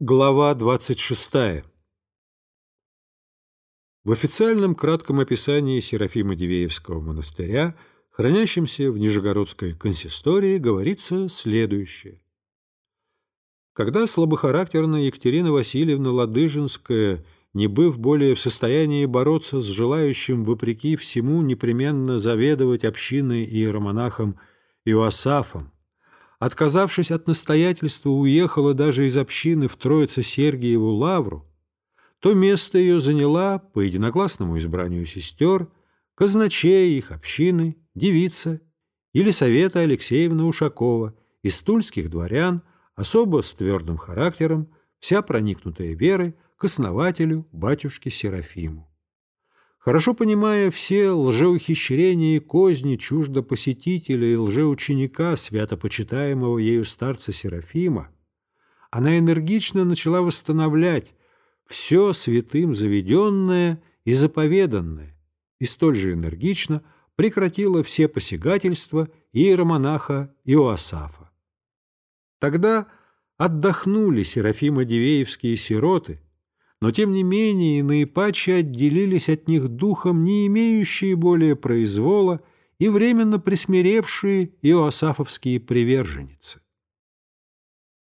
Глава 26. В официальном кратком описании Серафима Дивеевского монастыря, хранящемся в Нижегородской консистории, говорится следующее. Когда слабохарактерная Екатерина Васильевна Ладыжинская, не быв более в состоянии бороться с желающим, вопреки всему, непременно заведовать общиной и иеромонахом Иоасафом, отказавшись от настоятельства, уехала даже из общины в Троице-Сергиеву лавру, то место ее заняла, по единогласному избранию сестер, казначея их общины, девица Елисавета Алексеевна Ушакова, из тульских дворян, особо с твердым характером, вся проникнутая верой к основателю батюшке Серафиму. Хорошо понимая все лжеухищрения и козни чуждо посетителя и лжеученика, свято почитаемого ею старца Серафима, она энергично начала восстановлять все святым заведенное и заповеданное, и столь же энергично прекратила все посягательства иеромонаха Иоасафа. Тогда отдохнули Серафима-Дивеевские сироты – но тем не менее наипаче отделились от них духом, не имеющие более произвола и временно присмиревшие иоасафовские приверженницы.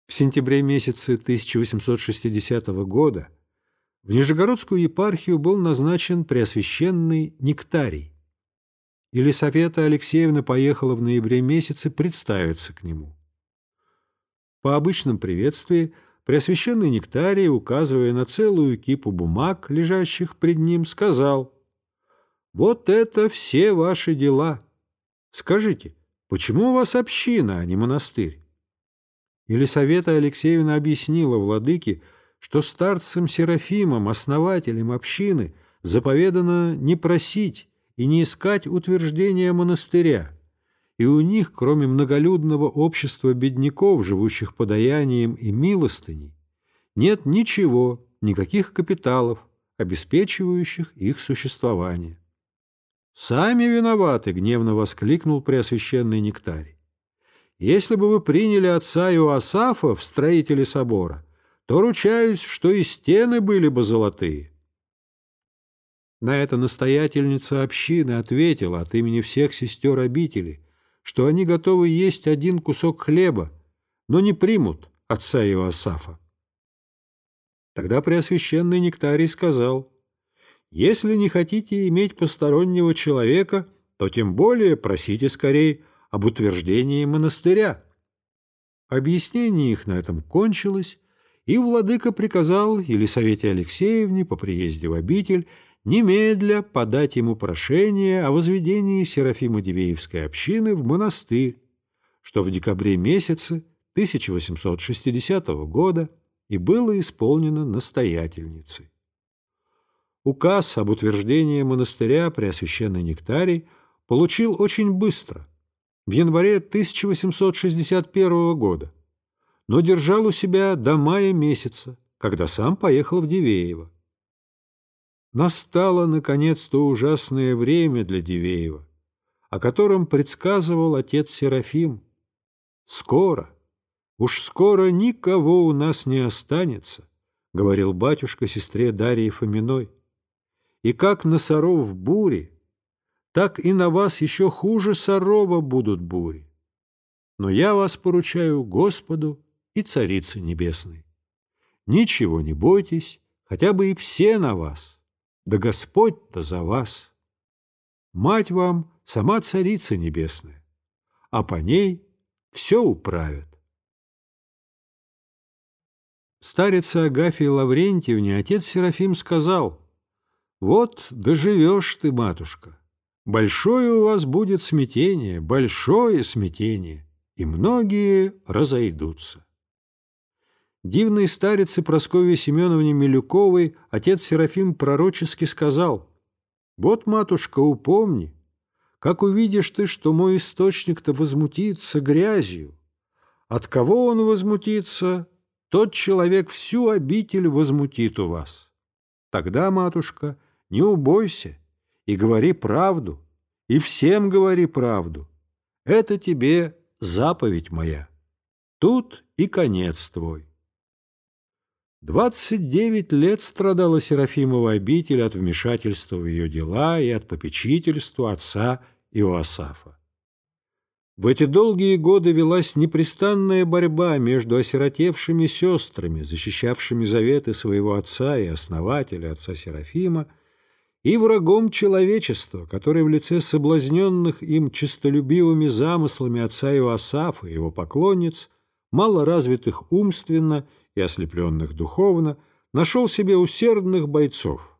В сентябре месяце 1860 года в Нижегородскую епархию был назначен Преосвященный Нектарий. Елисавета Алексеевна поехала в ноябре месяце представиться к нему. По обычном приветствии – Преосвященный Нектарий, указывая на целую кипу бумаг, лежащих пред ним, сказал, «Вот это все ваши дела. Скажите, почему у вас община, а не монастырь?» Елисавета Алексеевна объяснила владыке, что старцем Серафимом, основателем общины, заповедано не просить и не искать утверждения монастыря, и у них, кроме многолюдного общества бедняков, живущих подаянием и милостыней, нет ничего, никаких капиталов, обеспечивающих их существование. «Сами виноваты!» — гневно воскликнул Преосвященный Нектарий. «Если бы вы приняли отца Иоасафа в строителе собора, то ручаюсь, что и стены были бы золотые». На это настоятельница общины ответила от имени всех сестер обители — что они готовы есть один кусок хлеба, но не примут отца Иоасафа. Тогда Преосвященный Нектарий сказал, «Если не хотите иметь постороннего человека, то тем более просите скорее об утверждении монастыря». Объяснение их на этом кончилось, и владыка приказал Елисавете Алексеевне по приезде в обитель немедля подать ему прошение о возведении Серафимо-Дивеевской общины в монастырь, что в декабре месяце 1860 года и было исполнено настоятельницей. Указ об утверждении монастыря Преосвященный Нектарий получил очень быстро, в январе 1861 года, но держал у себя до мая месяца, когда сам поехал в Дивеево. Настало, наконец, то ужасное время для Дивеева, о котором предсказывал отец Серафим. Скоро, уж скоро никого у нас не останется, говорил батюшка сестре Дарье Фоминой. И как на соров в буре, так и на вас еще хуже сорова будут бури. Но я вас поручаю Господу и Царице Небесной. Ничего не бойтесь, хотя бы и все на вас да Господь-то за вас. Мать вам сама Царица Небесная, а по ней все управят. Старице Агафии Лаврентьевне отец Серафим сказал, «Вот доживешь ты, матушка, большое у вас будет смятение, большое смятение, и многие разойдутся». Дивной старице Прасковье Семеновне Милюковой отец Серафим пророчески сказал, «Вот, матушка, упомни, как увидишь ты, что мой источник-то возмутится грязью. От кого он возмутится, тот человек всю обитель возмутит у вас. Тогда, матушка, не убойся и говори правду, и всем говори правду. Это тебе заповедь моя. Тут и конец твой. Двадцать девять лет страдала Серафимова обитель от вмешательства в ее дела и от попечительства отца Иоасафа. В эти долгие годы велась непрестанная борьба между осиротевшими сестрами, защищавшими заветы своего отца и основателя, отца Серафима, и врагом человечества, который в лице соблазненных им честолюбивыми замыслами отца Иоасафа и его поклонниц, мало развитых умственно и ослепленных духовно, нашел себе усердных бойцов.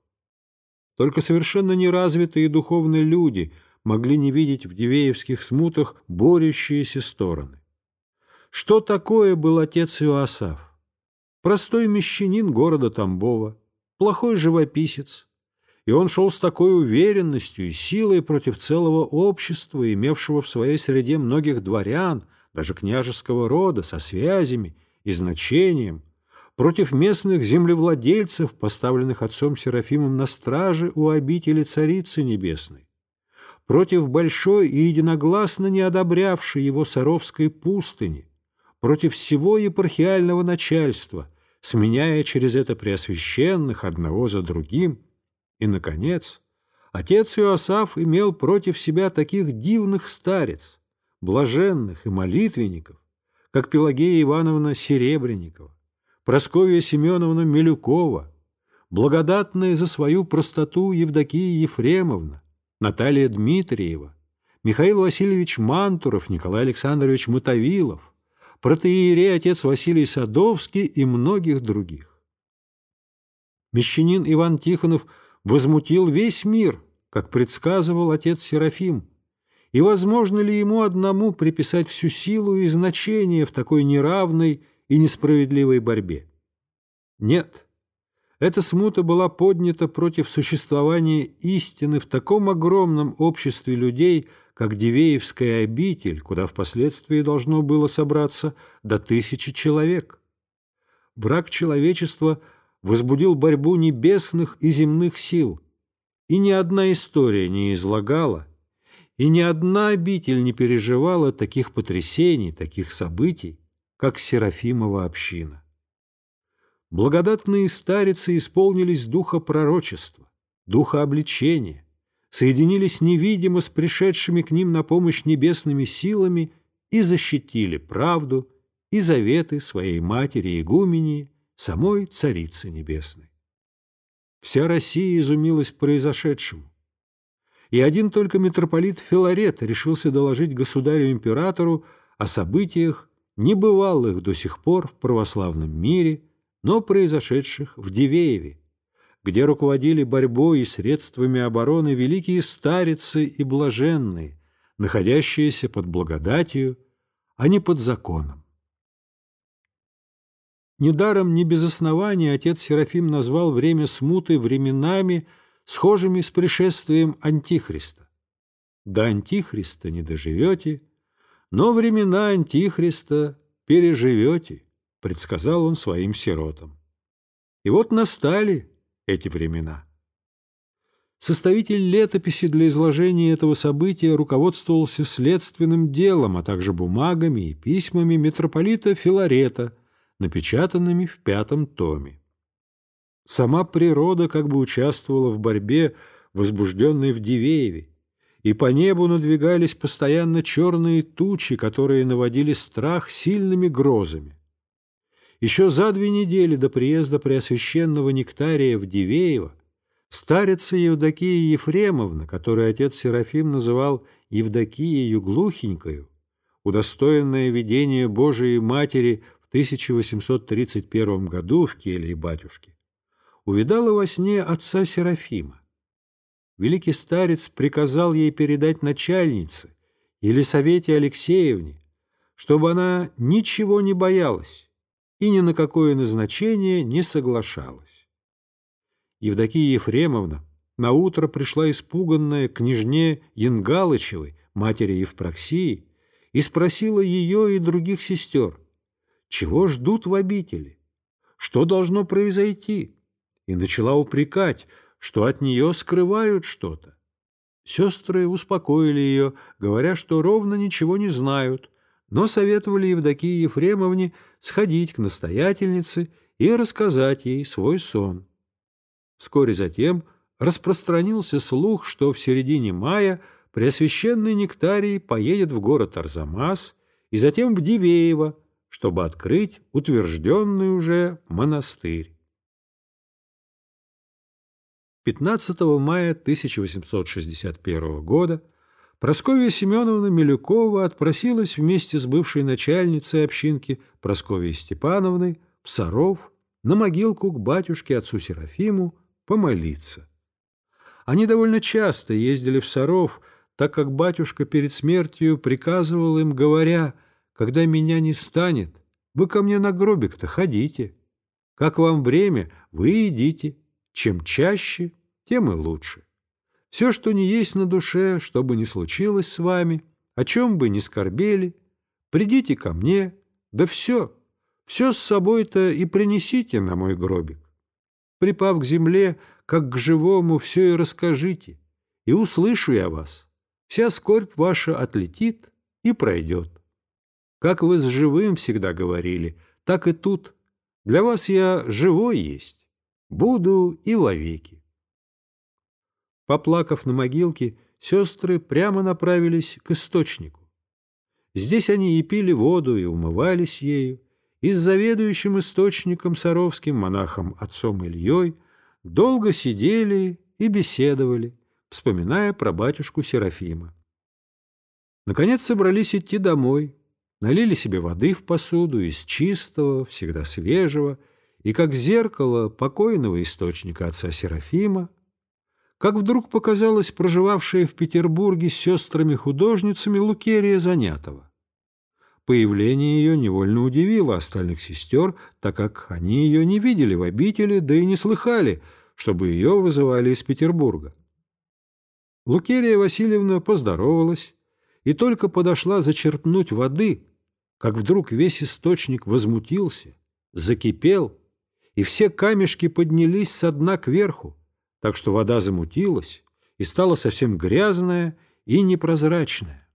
Только совершенно неразвитые духовные люди – могли не видеть в Дивеевских смутах борющиеся стороны. Что такое был отец Иоасаф? Простой мещанин города Тамбова, плохой живописец, и он шел с такой уверенностью и силой против целого общества, имевшего в своей среде многих дворян, даже княжеского рода, со связями и значением, против местных землевладельцев, поставленных отцом Серафимом на страже у обители Царицы Небесной, против большой и единогласно не одобрявшей его Саровской пустыни, против всего епархиального начальства, сменяя через это преосвященных одного за другим. И, наконец, отец Иосаф имел против себя таких дивных старец, блаженных и молитвенников, как Пелагея Ивановна Серебренникова, Просковья Семеновна Милюкова, благодатная за свою простоту Евдокия Ефремовна, Наталья Дмитриева, Михаил Васильевич Мантуров, Николай Александрович Мотовилов, протеерей отец Василий Садовский и многих других. Мещанин Иван Тихонов возмутил весь мир, как предсказывал отец Серафим, и возможно ли ему одному приписать всю силу и значение в такой неравной и несправедливой борьбе? Нет. Эта смута была поднята против существования истины в таком огромном обществе людей, как Дивеевская обитель, куда впоследствии должно было собраться до тысячи человек. Враг человечества возбудил борьбу небесных и земных сил, и ни одна история не излагала, и ни одна обитель не переживала таких потрясений, таких событий, как Серафимова община. Благодатные старицы исполнились духа пророчества, духа обличения, соединились невидимо с пришедшими к ним на помощь небесными силами и защитили правду и заветы своей матери игумении, самой Царицы Небесной. Вся Россия изумилась произошедшему. И один только митрополит Филарет решился доложить государю-императору о событиях, небывалых до сих пор в православном мире – но произошедших в Дивееве, где руководили борьбой и средствами обороны великие старицы и блаженные, находящиеся под благодатью, а не под законом. Недаром, не без основания, отец Серафим назвал время смуты временами, схожими с пришествием Антихриста. До Антихриста не доживете, но времена Антихриста переживете предсказал он своим сиротам. И вот настали эти времена. Составитель летописи для изложения этого события руководствовался следственным делом, а также бумагами и письмами митрополита Филарета, напечатанными в пятом томе. Сама природа как бы участвовала в борьбе, возбужденной в Дивееве, и по небу надвигались постоянно черные тучи, которые наводили страх сильными грозами. Еще за две недели до приезда Преосвященного Нектария в Дивеево старица Евдокия Ефремовна, которую отец Серафим называл Евдокиею Глухенькою, удостоенная видения Божией Матери в 1831 году в келье батюшки, увидала во сне отца Серафима. Великий старец приказал ей передать начальнице, Елисавете Алексеевне, чтобы она ничего не боялась, и ни на какое назначение не соглашалась. Евдокия Ефремовна наутро пришла испуганная к княжне Янгалычевой, матери Евпроксии, и спросила ее и других сестер, чего ждут в обители, что должно произойти, и начала упрекать, что от нее скрывают что-то. Сестры успокоили ее, говоря, что ровно ничего не знают, но советовали Евдокии Ефремовне сходить к настоятельнице и рассказать ей свой сон. Вскоре затем распространился слух, что в середине мая Преосвященный Нектарий поедет в город Арзамас и затем в Дивеево, чтобы открыть утвержденный уже монастырь. 15 мая 1861 года Просковья Семеновна Милюкова отпросилась вместе с бывшей начальницей общинки Просковьей Степановной в Саров на могилку к батюшке отцу Серафиму помолиться. Они довольно часто ездили в Саров, так как батюшка перед смертью приказывал им, говоря, «Когда меня не станет, вы ко мне на гробик-то ходите. Как вам время, вы идите. Чем чаще, тем и лучше». Все, что не есть на душе, что бы ни случилось с вами, о чем бы ни скорбели, придите ко мне, да все, все с собой-то и принесите на мой гробик. Припав к земле, как к живому, все и расскажите, и услышу я вас. Вся скорбь ваша отлетит и пройдет. Как вы с живым всегда говорили, так и тут. Для вас я живой есть, буду и вовеки. Поплакав на могилке, сестры прямо направились к источнику. Здесь они и пили воду, и умывались ею, и с заведующим источником Саровским монахом отцом Ильей долго сидели и беседовали, вспоминая про батюшку Серафима. Наконец собрались идти домой, налили себе воды в посуду из чистого, всегда свежего, и как зеркало покойного источника отца Серафима как вдруг показалась проживавшая в Петербурге с сестрами-художницами Лукерия Занятова. Появление ее невольно удивило остальных сестер, так как они ее не видели в обители, да и не слыхали, чтобы ее вызывали из Петербурга. Лукерия Васильевна поздоровалась и только подошла зачерпнуть воды, как вдруг весь источник возмутился, закипел, и все камешки поднялись со дна кверху, так что вода замутилась и стала совсем грязная и непрозрачная.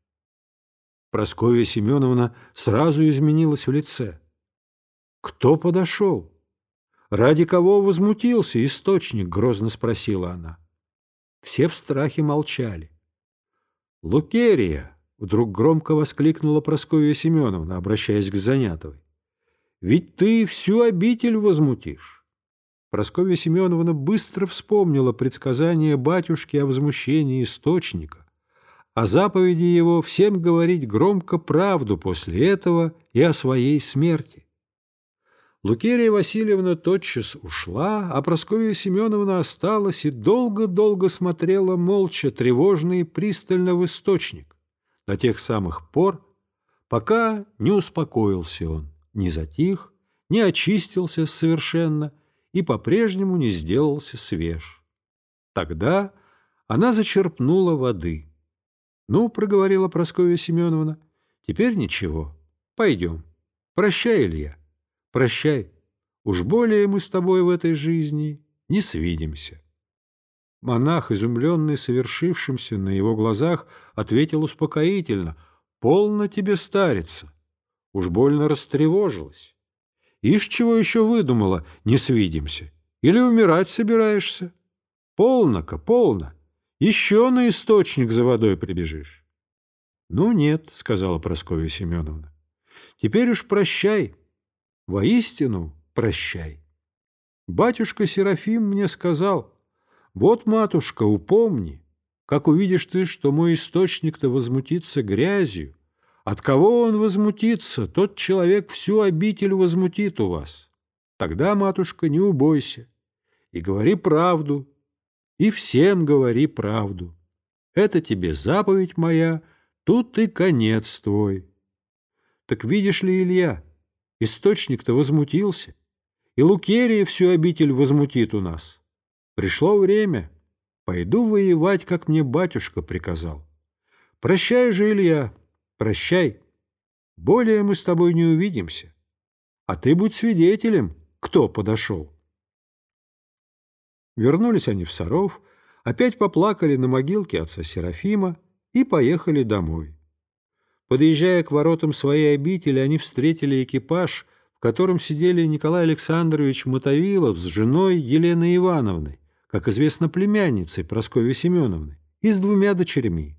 Прасковья Семеновна сразу изменилась в лице. «Кто подошел? Ради кого возмутился источник?» — грозно спросила она. Все в страхе молчали. «Лукерия!» — вдруг громко воскликнула Прасковья Семеновна, обращаясь к Занятовой. «Ведь ты всю обитель возмутишь. Прасковья Семеновна быстро вспомнила предсказание батюшки о возмущении источника, о заповеди его всем говорить громко правду после этого и о своей смерти. Лукерия Васильевна тотчас ушла, а Прасковья Семеновна осталась и долго-долго смотрела молча, тревожно и пристально в источник, до тех самых пор, пока не успокоился он, не затих, не очистился совершенно, и по-прежнему не сделался свеж. Тогда она зачерпнула воды. «Ну, — проговорила Прасковья Семеновна, — теперь ничего. Пойдем. Прощай, Илья. Прощай. Уж более мы с тобой в этой жизни не свидимся». Монах, изумленный совершившимся на его глазах, ответил успокоительно. «Полно тебе стариться. Уж больно растревожилась. Ишь, чего еще выдумала, не свидимся? Или умирать собираешься? Полно-ка, полно. Еще на источник за водой прибежишь. Ну, нет, сказала Прасковья Семеновна. Теперь уж прощай. Воистину прощай. Батюшка Серафим мне сказал, вот, матушка, упомни, как увидишь ты, что мой источник-то возмутится грязью, от кого он возмутится, тот человек всю обитель возмутит у вас. Тогда, матушка, не убойся и говори правду, и всем говори правду. Это тебе заповедь моя, тут и конец твой. Так видишь ли, Илья, источник-то возмутился, и Лукерия всю обитель возмутит у нас. Пришло время, пойду воевать, как мне батюшка приказал. Прощай же, Илья, Прощай. Более мы с тобой не увидимся. А ты будь свидетелем, кто подошел. Вернулись они в Саров, опять поплакали на могилке отца Серафима и поехали домой. Подъезжая к воротам своей обители, они встретили экипаж, в котором сидели Николай Александрович Мотовилов с женой Еленой Ивановной, как известно, племянницей Прасковьи Семеновны, и с двумя дочерьми.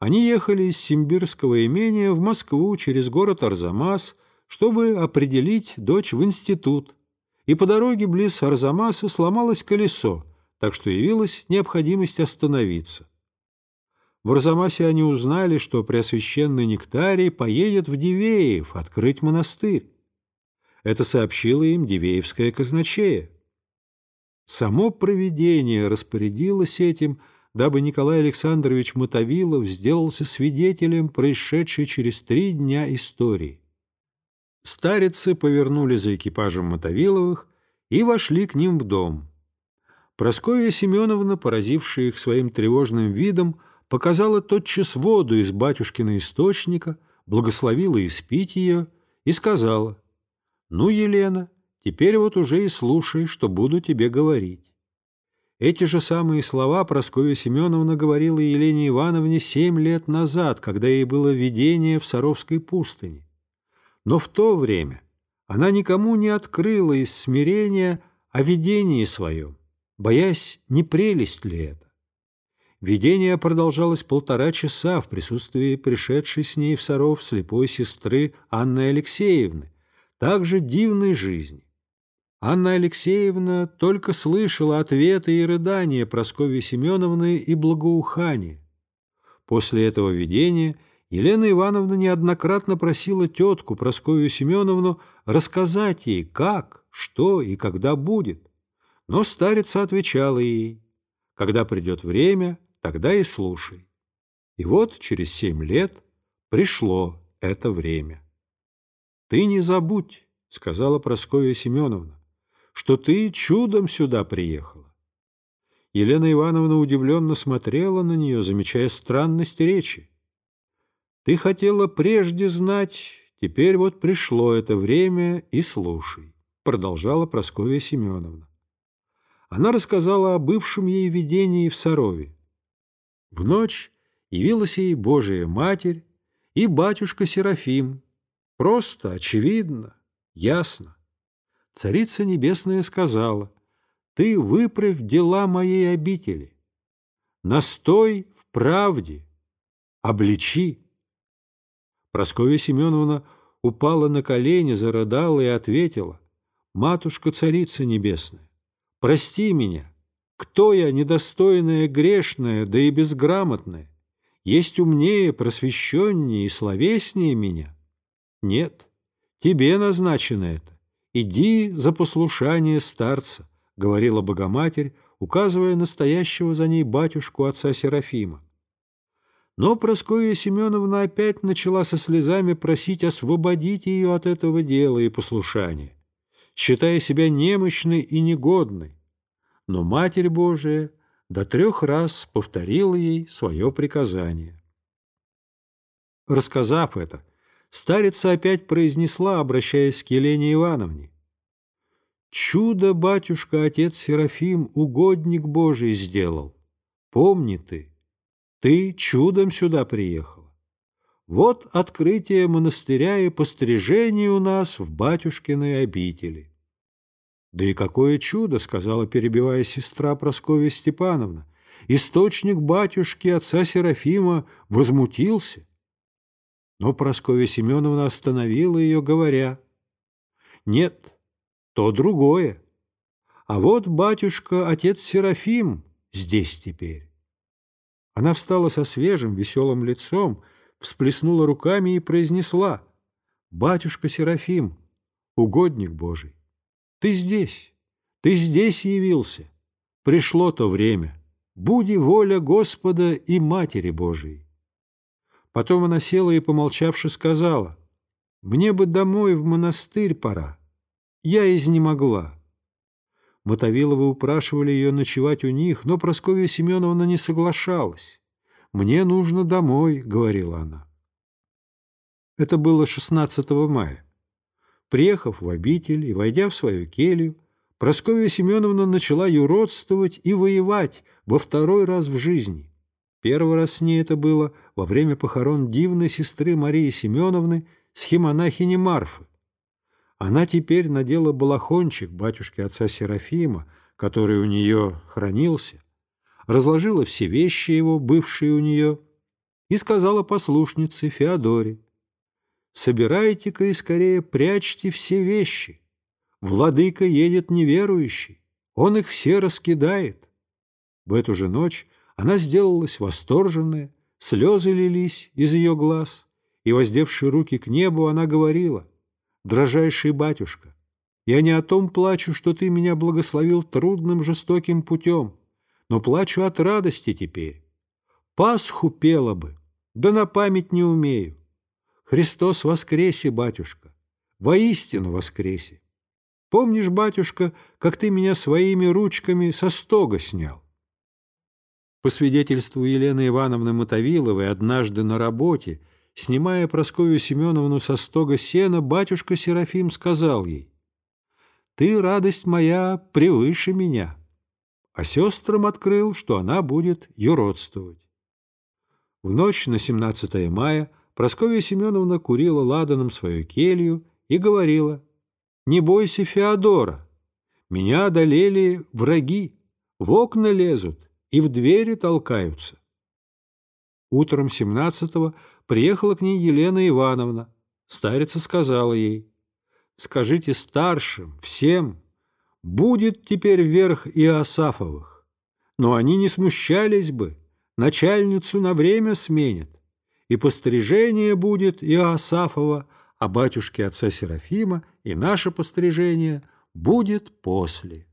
Они ехали из Симбирского имения в Москву через город Арзамас, чтобы определить дочь в институт, и по дороге близ Арзамаса сломалось колесо, так что явилась необходимость остановиться. В Арзамасе они узнали, что Преосвященный Нектарий поедет в Дивеев открыть монастырь. Это сообщила им Дивеевская казначея. Само провидение распорядилось этим, дабы Николай Александрович Мотовилов сделался свидетелем происшедшей через три дня истории. Старицы повернули за экипажем Мотовиловых и вошли к ним в дом. Прасковья Семеновна, поразившая их своим тревожным видом, показала тотчас воду из батюшкина источника, благословила испить ее и сказала, «Ну, Елена, теперь вот уже и слушай, что буду тебе говорить». Эти же самые слова Прасковья Семеновна говорила Елене Ивановне семь лет назад, когда ей было видение в Саровской пустыне. Но в то время она никому не открыла из смирения о видении своем, боясь, не прелесть ли это. Видение продолжалось полтора часа в присутствии пришедшей с ней в Саров слепой сестры Анны Алексеевны, также дивной жизни. Анна Алексеевна только слышала ответы и рыдания Прасковьи Семеновны и благоухания. После этого видения Елена Ивановна неоднократно просила тетку Прасковью Семеновну рассказать ей, как, что и когда будет. Но старица отвечала ей, когда придет время, тогда и слушай. И вот через семь лет пришло это время. «Ты не забудь», — сказала Прасковья Семеновна, «что ты чудом сюда приехала». Елена Ивановна удивленно смотрела на нее, замечая странность речи. «Ты хотела прежде знать, теперь вот пришло это время, и слушай», — продолжала Прасковья Семеновна. Она рассказала о бывшем ей видении в Сарове. В ночь явилась ей Божия Матерь и батюшка Серафим. Просто, очевидно, ясно. Царица Небесная сказала, «Ты выправь дела моей обители, настой в правде, обличи». Прасковья Семеновна упала на колени, зарыдала и ответила, «Матушка Царица Небесная, прости меня, кто я, недостойная, грешная, да и безграмотная? Есть умнее, просвещеннее и словеснее меня? Нет, тебе назначено это. Иди за послушание старца, — говорила Богоматерь, указывая настоящего за ней батюшку отца Серафима. Но Прасковья Семеновна опять начала со слезами просить освободить ее от этого дела и послушания, считая себя немощной и негодной но Матерь Божия до трех раз повторила ей свое приказание. Рассказав это, старица опять произнесла, обращаясь к Елене Ивановне, «Чудо, батюшка, отец Серафим, угодник Божий сделал. Помни ты, ты чудом сюда приехала. Вот открытие монастыря и пострижение у нас в батюшкиной обители. «Да и какое чудо!» — сказала, перебивая сестра Прасковья Степановна. «Источник батюшки отца Серафима возмутился». Но Прасковья Семеновна остановила ее, говоря, «Нет, то другое. А вот батюшка, отец Серафим, здесь теперь». Она встала со свежим, веселым лицом, всплеснула руками и произнесла, «Батюшка Серафим, угодник Божий, ты здесь, ты здесь явился. Пришло то время. Буди воля Господа и Матери Божией. Потом она села и, помолчавши, сказала, «Мне бы домой в монастырь пора. Я изнемогла». Мотовиловы упрашивали ее ночевать у них, но Прасковья Семеновна не соглашалась. «Мне нужно домой», — говорила она. Это было 16 мая. Приехав в обитель и войдя в свою келью, Прасковья Семеновна начала юродствовать и воевать во второй раз в жизни. Первый раз с ней это было во время похорон дивной сестры Марии Семеновны, схемонахини Марфы. Она теперь надела балахончик батюшки отца Серафима, который у нее хранился, разложила все вещи его, бывшие у нее, и сказала послушнице Феодоре, «Собирайте-ка и скорее прячьте все вещи. Владыка едет неверующий, он их все раскидает». В эту же ночь она сделалась восторженная, слезы лились из ее глаз, и, воздевши руки к небу, она говорила, дрожайший батюшка, я не о том плачу, что ты меня благословил трудным жестоким путем, но плачу от радости теперь. Пасху пела бы, да на память не умею. Христос воскресе, батюшка, воистину воскресе. Помнишь, батюшка, как ты меня своими ручками со стога снял? По свидетельству Елены Ивановны Мотовиловой, однажды на работе Снимая Прасковью Семеновну со стога сена, батюшка Серафим сказал ей, «Ты, радость моя, превыше меня». А сестрам открыл, что она будет юродствовать. В ночь на 17 мая Прасковья Семеновна курила ладаном свою келью и говорила, «Не бойся Феодора, меня одолели враги, в окна лезут и в двери толкаются». Утром 17-го приехала к ней Елена Ивановна. Старица сказала ей, «Скажите старшим, всем, будет теперь верх Иосафовых, но они не смущались бы, начальницу на время сменят, и пострижение будет Иосафова, а батюшки отца Серафима и наше пострижение будет после».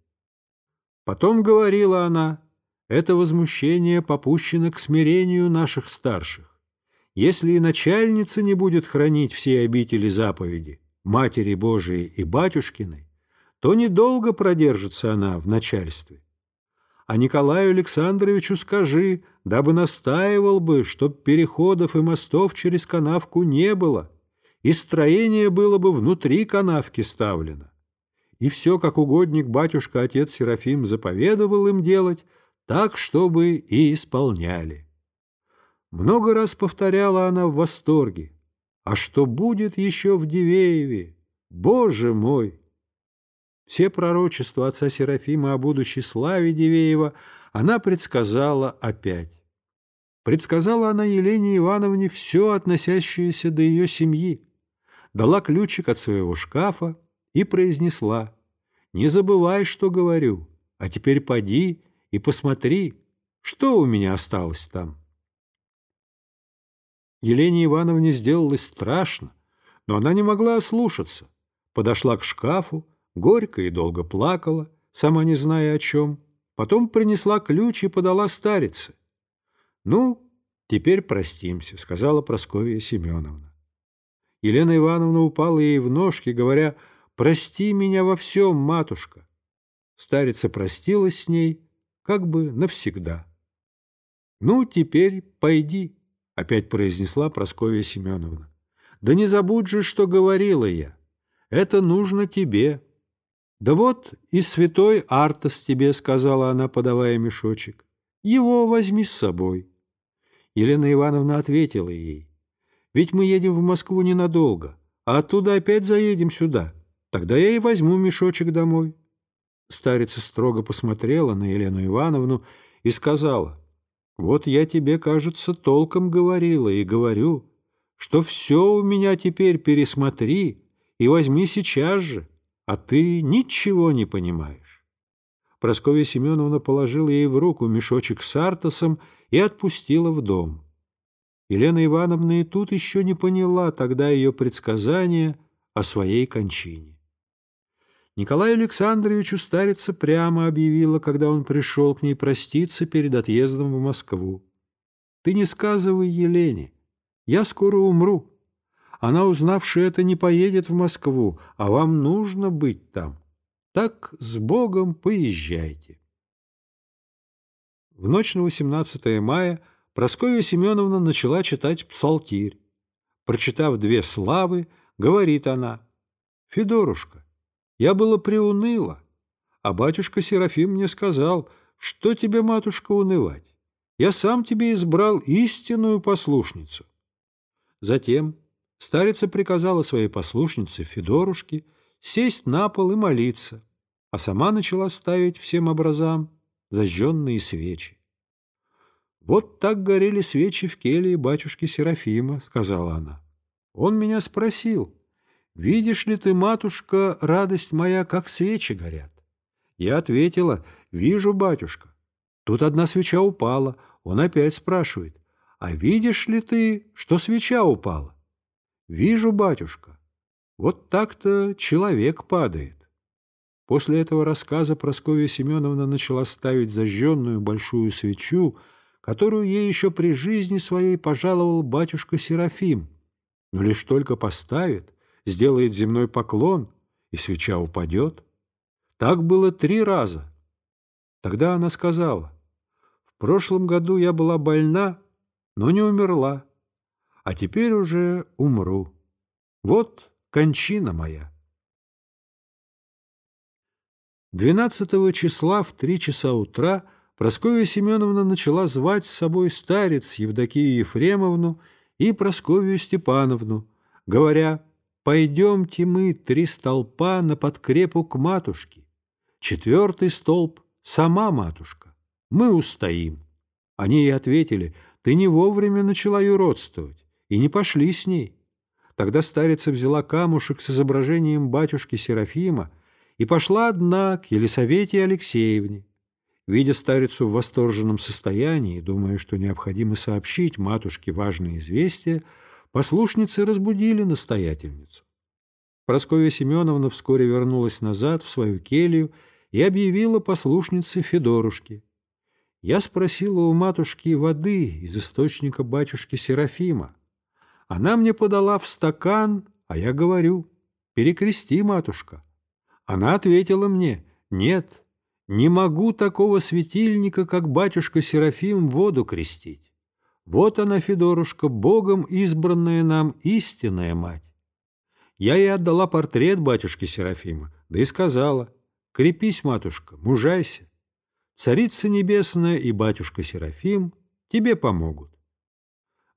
Потом говорила она, это возмущение попущено к смирению наших старших. Если и начальница не будет хранить все обители заповеди, Матери Божией и Батюшкиной, то недолго продержится она в начальстве. А Николаю Александровичу скажи, дабы настаивал бы, чтоб переходов и мостов через канавку не было, и строение было бы внутри канавки ставлено. И все, как угодник батюшка отец Серафим заповедовал им делать, так, чтобы и исполняли. Много раз повторяла она в восторге. А что будет еще в Дивееве? Боже мой! Все пророчества отца Серафима о будущей славе Дивеева она предсказала опять. Предсказала она Елене Ивановне все, относящееся до ее семьи, дала ключик от своего шкафа и произнесла «Не забывай, что говорю, а теперь поди и посмотри, что у меня осталось там». Елене Ивановне сделалось страшно, но она не могла ослушаться. Подошла к шкафу, горько и долго плакала, сама не зная о чем. Потом принесла ключ и подала старице. «Ну, теперь простимся», — сказала Прасковья Семеновна. Елена Ивановна упала ей в ножки, говоря, «Прости меня во всем, матушка». Старица простилась с ней, как бы навсегда. «Ну, теперь пойди» опять произнесла Прасковья Семеновна. Да не забудь же, что говорила я. Это нужно тебе. Да вот и святой Артас тебе, сказала она, подавая мешочек. Его возьми с собой. Елена Ивановна ответила ей. Ведь мы едем в Москву ненадолго, а оттуда опять заедем сюда. Тогда я и возьму мешочек домой. Старица строго посмотрела на Елену Ивановну и сказала — вот я тебе, кажется, толком говорила и говорю, что все у меня теперь пересмотри и возьми сейчас же, а ты ничего не понимаешь. Прасковья Семеновна положила ей в руку мешочек с артасом и отпустила в дом. Елена Ивановна и тут еще не поняла тогда ее предсказания о своей кончине. Николаю Александровичу старица прямо объявила, когда он пришел к ней проститься перед отъездом в Москву. «Ты не сказывай Елене, я скоро умру. Она, узнавши это, не поедет в Москву, а вам нужно быть там. Так с Богом поезжайте». В ночь на 18 мая Прасковья Семеновна начала читать псалтирь. Прочитав две славы, говорит она, «Федорушка, я было приуныла, а батюшка Серафим мне сказал, что тебе, матушка, унывать? Я сам тебе избрал истинную послушницу. Затем старица приказала своей послушнице Федорушке сесть на пол и молиться, а сама начала ставить всем образам зажженные свечи. «Вот так горели свечи в келье батюшки Серафима», — сказала она. «Он меня спросил, видишь ли ты, матушка, радость моя, как свечи горят?» Я ответила, «Вижу, батюшка». Тут одна свеча упала, он опять спрашивает, «А видишь ли ты, что свеча упала?» «Вижу, батюшка». Вот так-то человек падает. После этого рассказа Прасковья Семеновна начала ставить зажженную большую свечу, которую ей еще при жизни своей пожаловал батюшка Серафим. Но лишь только поставит, сделает земной поклон, и свеча упадет. Так было три раза. Тогда она сказала, «В прошлом году я была больна, но не умерла, а теперь уже умру. Вот кончина моя». 12 числа в три часа утра Прасковья Семеновна начала звать с собой старец Евдокию Ефремовну и Прасковью Степановну, говоря «Пойдемте мы, три столпа, на подкрепу к матушке. Четвертый столб — сама матушка. Мы устоим». Они ей ответили «Ты не вовремя начала юродствовать, и не пошли с ней». Тогда старица взяла камушек с изображением батюшки Серафима и пошла одна к Елисавете Алексеевне. Видя старицу в восторженном состоянии, думая, что необходимо сообщить матушке важное известие, послушницы разбудили настоятельницу. Прасковья Семеновна вскоре вернулась назад в свою келью и объявила послушнице Федорушке. Я спросила у матушки воды из источника батюшки Серафима. Она мне подала в стакан, а я говорю, перекрести, матушка. Она ответила мне, нет, не могу такого светильника, как батюшка Серафим, воду крестить. Вот она, Федорушка, Богом избранная нам истинная мать. Я ей отдала портрет батюшки Серафима, да и сказала, крепись, матушка, мужайся. Царица Небесная и батюшка Серафим тебе помогут.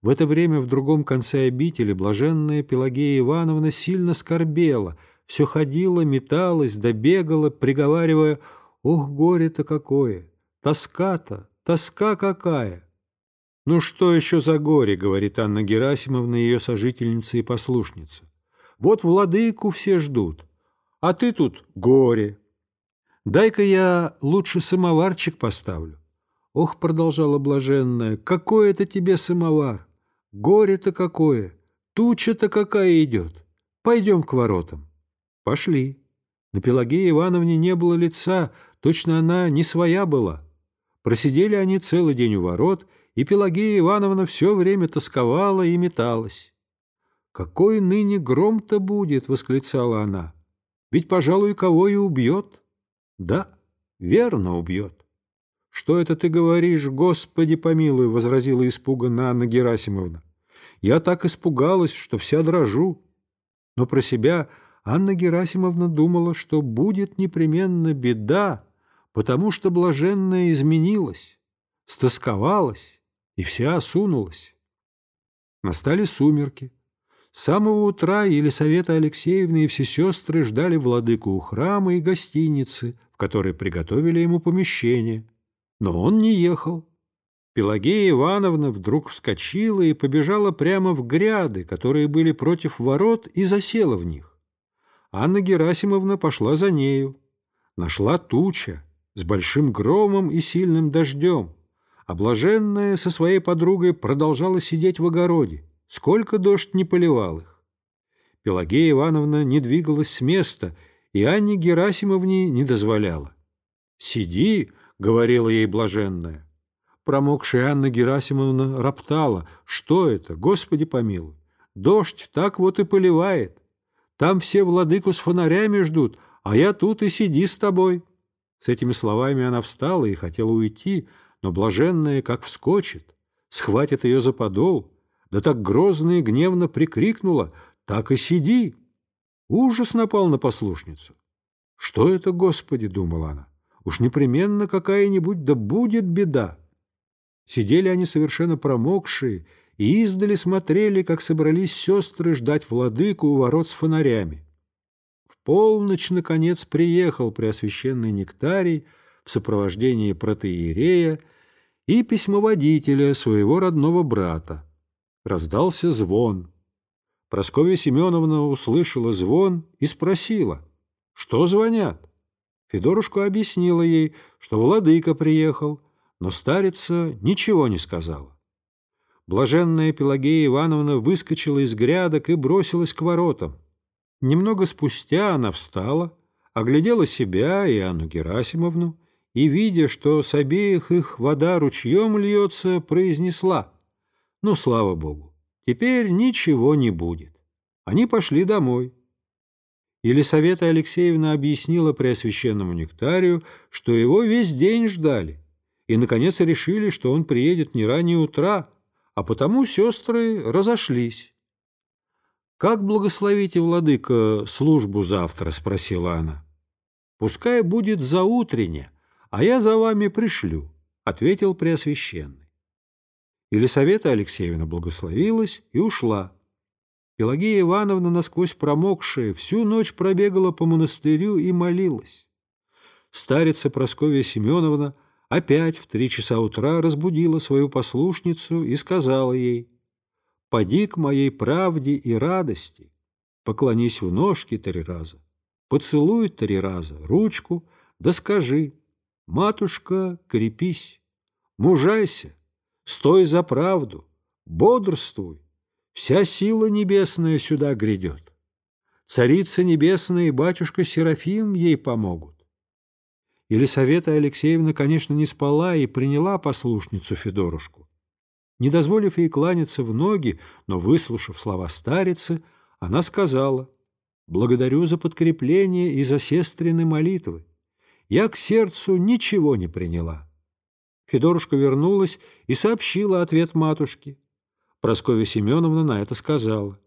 В это время в другом конце обители блаженная Пелагея Ивановна сильно скорбела — все ходила, металась, добегала, приговаривая «Ох, горе-то какое! Тоска-то! Тоска какая!» «Ну что еще за горе?» — говорит Анна Герасимовна, ее сожительница и послушница. «Вот владыку все ждут, а ты тут горе. Дай-ка я лучше самоварчик поставлю». «Ох», — продолжала блаженная, — «какой это тебе самовар! Горе-то какое! Туча-то какая идет! Пойдем к воротам». Пошли. На Пелагее Ивановне не было лица, точно она не своя была. Просидели они целый день у ворот, и Пелагея Ивановна все время тосковала и металась. «Какой ныне гром-то будет!» — восклицала она. «Ведь, пожалуй, кого и убьет». «Да, верно убьет». «Что это ты говоришь, Господи помилуй!» — возразила испуганно Анна Герасимовна. «Я так испугалась, что вся дрожу». Но про себя Анна Герасимовна думала, что будет непременно беда, потому что блаженная изменилась, стосковалась и вся осунулась. Настали сумерки. С самого утра Елисавета Алексеевна и все сестры ждали владыку у храма и гостиницы, в которой приготовили ему помещение. Но он не ехал. Пелагея Ивановна вдруг вскочила и побежала прямо в гряды, которые были против ворот, и засела в них. Анна Герасимовна пошла за нею. Нашла туча с большим громом и сильным дождем. Облаженная со своей подругой продолжала сидеть в огороде, сколько дождь не поливал их. Пелагея Ивановна не двигалась с места, и Анне Герасимовне не дозволяла. «Сиди», — говорила ей блаженная. Промокшая Анна Герасимовна роптала. «Что это? Господи помилуй! Дождь так вот и поливает. Там все владыку с фонарями ждут, а я тут и сиди с тобой». С этими словами она встала и хотела уйти, но блаженная, как вскочит, схватит ее за подол, да так грозно и гневно прикрикнула «Так и сиди!» Ужас напал на послушницу. «Что это, Господи?» — думала она. «Уж непременно какая-нибудь, да будет беда!» Сидели они совершенно промокшие и издали смотрели, как собрались сестры ждать владыку у ворот с фонарями. В полночь, наконец, приехал преосвященный Нектарий в сопровождении протеерея и письмоводителя своего родного брата. Раздался звон. Прасковья Семеновна услышала звон и спросила, что звонят. Федорушка объяснила ей, что владыка приехал, но старица ничего не сказала. Блаженная Пелагея Ивановна выскочила из грядок и бросилась к воротам. Немного спустя она встала, оглядела себя и Анну Герасимовну и, видя, что с обеих их вода ручьем льется, произнесла «Ну, слава Богу, теперь ничего не будет». Они пошли домой. Елисавета Алексеевна объяснила Преосвященному Нектарию, что его весь день ждали, и, наконец, решили, что он приедет не ранее утра, а потому сестры разошлись. «Как благословите, владыка, службу завтра?» — спросила она. «Пускай будет заутренне, а я за вами пришлю», — ответил Преосвященный. Елисавета Алексеевна благословилась и ушла. Пелагея Ивановна, насквозь промокшая, всю ночь пробегала по монастырю и молилась. Старица Прасковья Семеновна — опять в три часа утра разбудила свою послушницу и сказала ей, «Поди к моей правде и радости, поклонись в ножки три раза, поцелуй три раза ручку, да скажи, матушка, крепись, мужайся, стой за правду, бодрствуй, вся сила небесная сюда грядет. Царица небесная и батюшка Серафим ей помогут. Елисавета Алексеевна, конечно, не спала и приняла послушницу Федорушку. Не дозволив ей кланяться в ноги, но выслушав слова старицы, она сказала, «Благодарю за подкрепление и за сестрины молитвы. Я к сердцу ничего не приняла». Федорушка вернулась и сообщила ответ матушке. Прасковья Семеновна на это сказала,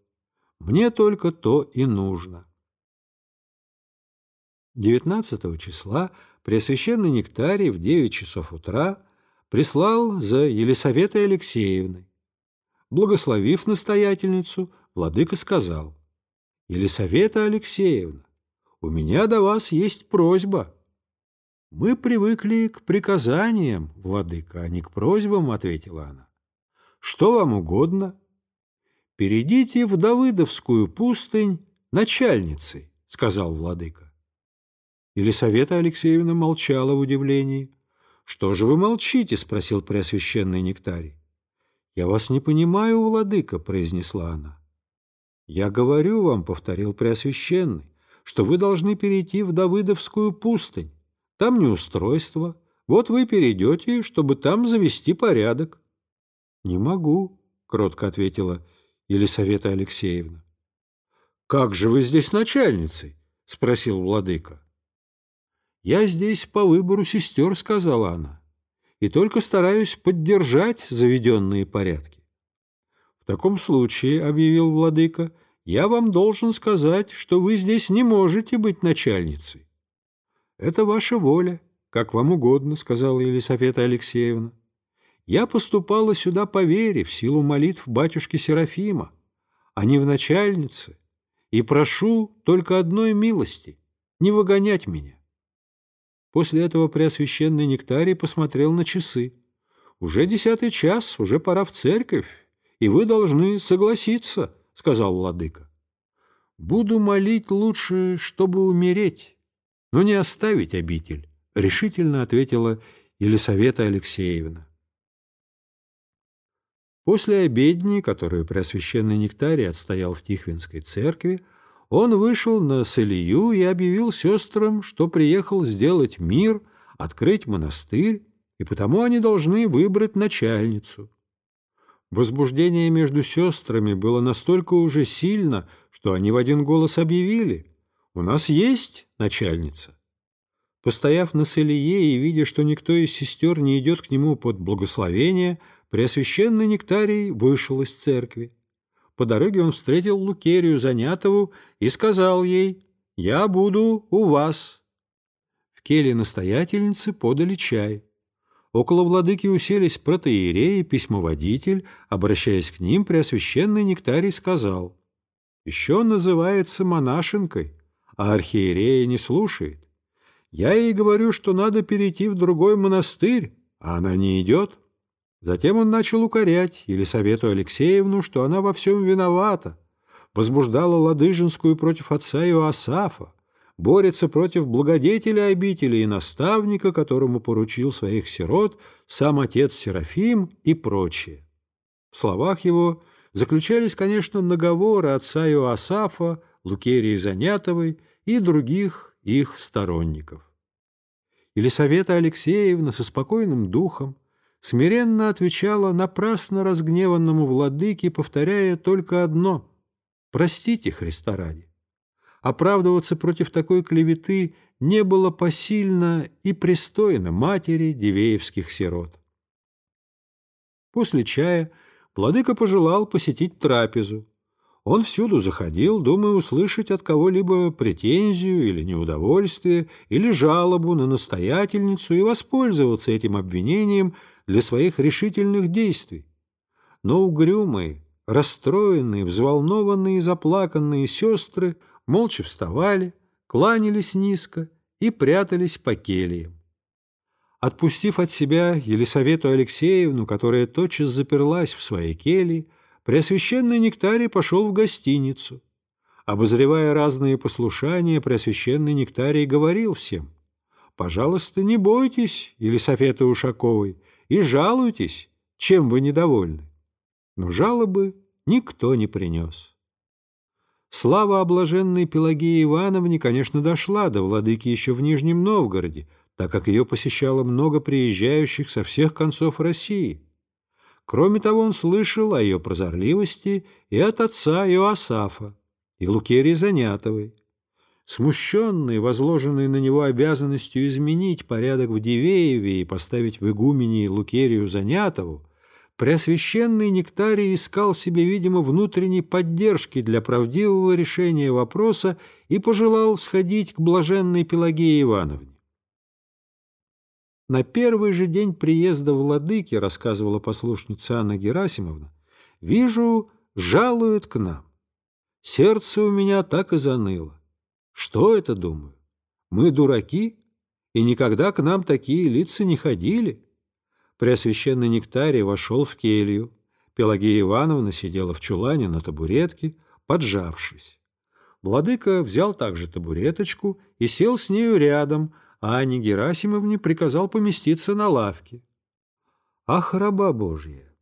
«Мне только то и нужно». 19 числа Преосвященный Нектарий в девять часов утра прислал за Елисаветой Алексеевной. Благословив настоятельницу, владыка сказал, «Елисавета Алексеевна, у меня до вас есть просьба». «Мы привыкли к приказаниям, владыка, а не к просьбам», — ответила она. «Что вам угодно?» «Перейдите в Давыдовскую пустынь начальницей», — сказал владыка. Елисавета Алексеевна молчала в удивлении. «Что же вы молчите?» — спросил Преосвященный Нектарий. «Я вас не понимаю, владыка», — произнесла она. «Я говорю вам», — повторил Преосвященный, «что вы должны перейти в Давыдовскую пустынь. Там неустройство. Вот вы перейдете, чтобы там завести порядок». «Не могу», — кротко ответила Елисавета Алексеевна. «Как же вы здесь начальницей?» — спросил владыка. «Я здесь по выбору сестер», — сказала она, «и только стараюсь поддержать заведенные порядки». «В таком случае», — объявил владыка, — «я вам должен сказать, что вы здесь не можете быть начальницей». «Это ваша воля, как вам угодно», — сказала Елисавета Алексеевна. «Я поступала сюда по вере, в силу молитв батюшки Серафима, а не в начальнице, и прошу только одной милости — не выгонять меня». После этого Преосвященный Нектарий посмотрел на часы. «Уже десятый час, уже пора в церковь, и вы должны согласиться», — сказал владыка. «Буду молить лучше, чтобы умереть, но не оставить обитель», — решительно ответила Елисавета Алексеевна. После обедни, которую Преосвященный Нектарий отстоял в Тихвинской церкви, он вышел на Салию и объявил сестрам, что приехал сделать мир, открыть монастырь, и потому они должны выбрать начальницу. Возбуждение между сестрами было настолько уже сильно, что они в один голос объявили «У нас есть начальница». Постояв на Салие и видя, что никто из сестер не идет к нему под благословение, Преосвященный Нектарий вышел из церкви. По дороге он встретил Лукерию Занятову и сказал ей «Я буду у вас». В келье настоятельницы подали чай. Около владыки уселись протеерей и письмоводитель, обращаясь к ним, Преосвященный Нектарий сказал, «Еще называется монашенкой, а архиерея не слушает. Я ей говорю, что надо перейти в другой монастырь, а она не идет». Затем он начал укорять Елисавету Алексеевну, что она во всем виновата, возбуждала Ладыжинскую против отца Иоасафа, борется против благодетеля обители и наставника, которому поручил своих сирот сам отец Серафим и прочее. В словах его заключались, конечно, наговоры отца Иоасафа, Лукерии Занятовой и других их сторонников. Елисавета Алексеевна со спокойным духом смиренно отвечала напрасно разгневанному владыке, повторяя только одно «Простите, Христа ради». Оправдываться против такой клеветы не было посильно и пристойно матери дивеевских сирот. После чая владыка пожелал посетить трапезу. Он всюду заходил, думая услышать от кого-либо претензию или неудовольствие, или жалобу на настоятельницу и воспользоваться этим обвинением для своих решительных действий. Но угрюмые, расстроенные, взволнованные и заплаканные сестры – молча вставали, кланялись низко и прятались по кельям. Отпустив от себя Елисавету Алексеевну, которая тотчас заперлась в своей келье, Преосвященный Нектарий пошел в гостиницу. Обозревая разные послушания, Преосвященный Нектарий говорил всем, «Пожалуйста, не бойтесь Елисаветы Ушаковой и жалуйтесь, чем вы недовольны». Но жалобы никто не принес. Слава о блаженной Пелагее Ивановне, конечно, дошла до владыки еще в Нижнем Новгороде, так как ее посещало много приезжающих со всех концов России. Кроме того, он слышал о ее прозорливости и от отца Иоасафа, и Лукерии Занятовой. Смущенный, возложенный на него обязанностью изменить порядок в Дивееве и поставить в игумении Лукерию Занятову, Преосвященный Нектарий искал себе, видимо, внутренней поддержки для правдивого решения вопроса и пожелал сходить к блаженной Пелагее Ивановне. На первый же день приезда владыки, рассказывала послушница Анна Герасимовна, вижу, жалуют к нам. Сердце у меня так и заныло. Что это, думаю? Мы дураки, и никогда к нам такие лица не ходили. Преосвященный Нектарий вошел в келью. Пелагея Ивановна сидела в чулане на табуретке, поджавшись. Владыка взял также табуреточку и сел с нею рядом, а Анне Герасимовне приказал поместиться на лавке. «Ах, раба Божья!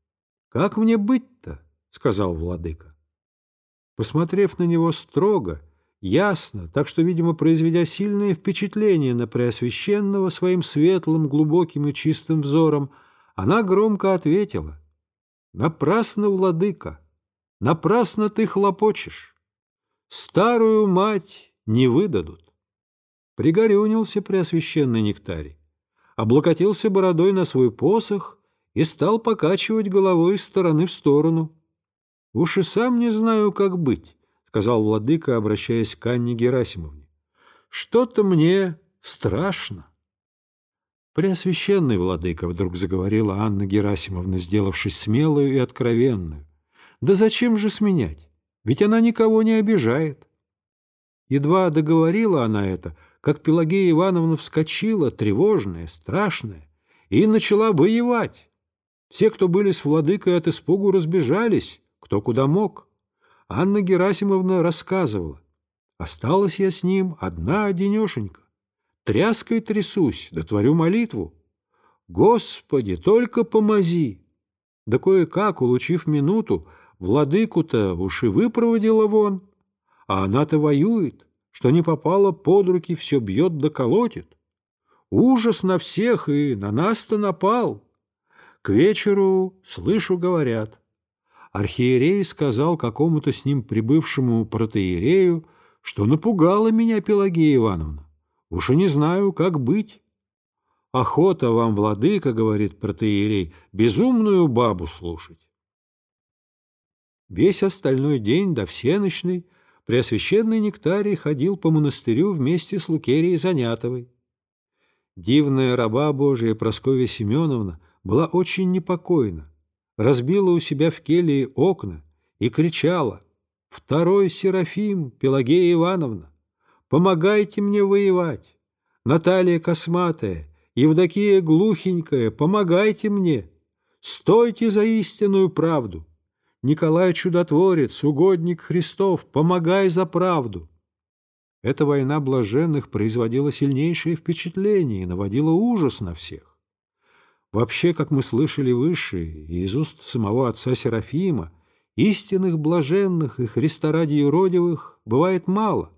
Как мне быть-то?» — сказал владыка. Посмотрев на него строго, ясно, так что, видимо, произведя сильное впечатление на Преосвященного своим светлым, глубоким и чистым взором, она громко ответила, «Напрасно, владыка, напрасно ты хлопочешь. Старую мать не выдадут». Пригорюнился преосвященный нектарий, облокотился бородой на свой посох и стал покачивать головой из стороны в сторону. «Уж и сам не знаю, как быть», — сказал владыка, обращаясь к Анне Герасимовне. «Что-то мне страшно». «Преосвященный владыка», — вдруг заговорила Анна Герасимовна, сделавшись смелую и откровенную. «Да зачем же сменять? Ведь она никого не обижает». Едва договорила она это, как Пелагея Ивановна вскочила, тревожная, страшная, и начала воевать. Все, кто были с владыкой от испугу, разбежались, кто куда мог. Анна Герасимовна рассказывала. Осталась я с ним одна-одинешенька. Тряской трясусь, да творю молитву. Господи, только помози! Да кое-как, улучив минуту, владыку-то уж и выпроводила вон, а она-то воюет, что не попало под руки, все бьет да колотит. Ужас на всех и на нас-то напал. К вечеру, слышу, говорят. Архиерей сказал какому-то с ним прибывшему протеерею, что напугала меня Пелагея Ивановна. Уж и не знаю, как быть. Охота вам, владыка, говорит протеерей, безумную бабу слушать. Весь остальной день до всеночной Преосвященный Нектарий ходил по монастырю вместе с Лукерией Занятовой. Дивная раба Божия Прасковья Семеновна была очень непокойна, разбила у себя в келье окна и кричала «Второй Серафим, Пелагея Ивановна, помогайте мне воевать! Наталья Косматая, Евдокия Глухенькая, помогайте мне! Стойте за истинную правду! Николай Чудотворец, угодник Христов, помогай за правду!» Эта война блаженных производила сильнейшее впечатление и наводила ужас на всех. Вообще, как мы слышали выше, из уст самого отца Серафима, истинных блаженных и Христа ради юродивых бывает мало.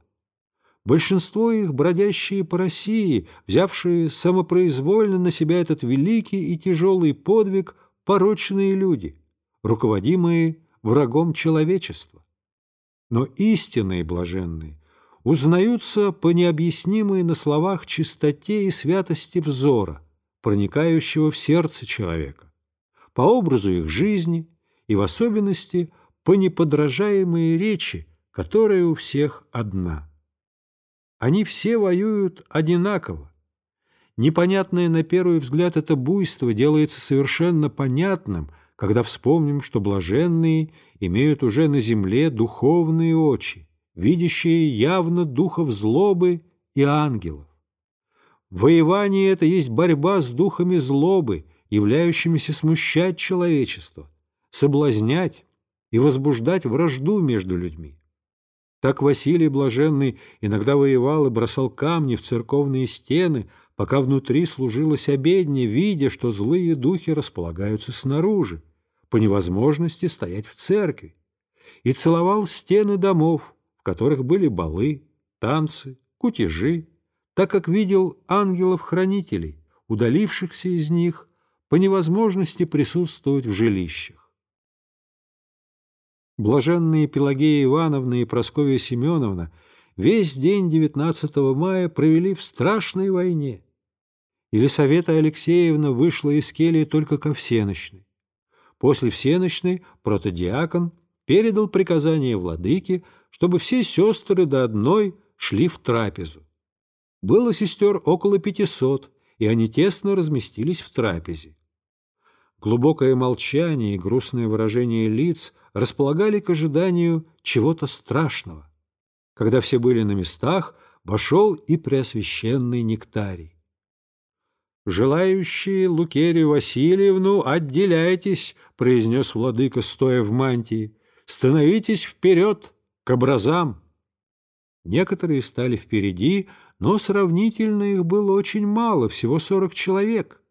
Большинство их бродящие по России, взявшие самопроизвольно на себя этот великий и тяжелый подвиг, порочные люди, руководимые врагом человечества. Но истинные блаженные узнаются по необъяснимой на словах чистоте и святости взора, проникающего в сердце человека, по образу их жизни и в особенности по неподражаемой речи, которая у всех одна. Они все воюют одинаково. Непонятное на первый взгляд это буйство делается совершенно понятным, когда вспомним, что блаженные имеют уже на земле духовные очи, видящие явно духов злобы и ангелов. Воевание это есть борьба с духами злобы, являющимися смущать человечество, соблазнять и возбуждать вражду между людьми. Так Василий Блаженный иногда воевал и бросал камни в церковные стены, пока внутри служилась обедня, видя, что злые духи располагаются снаружи, по невозможности стоять в церкви, и целовал стены домов, в которых были балы, танцы, кутежи, так как видел ангелов-хранителей, удалившихся из них по невозможности присутствовать в жилищах. Блаженные Пелагея Ивановна и Прасковья Семеновна весь день 19 мая провели в страшной войне. Елисавета Алексеевна вышла из кельи только ко всеночной. После всеночной протодиакон передал приказание владыке, чтобы все сестры до одной шли в трапезу. Было сестер около пятисот, и они тесно разместились в трапезе. Глубокое молчание и грустное выражение лиц располагали к ожиданию чего-то страшного. Когда все были на местах, вошел и преосвященный нектарий. «Желающие Лукерию Васильевну, отделяйтесь!» — произнес владыка, стоя в мантии. «Становитесь вперед, к образам!» Некоторые стали впереди, но сравнительно их было очень мало, всего сорок человек.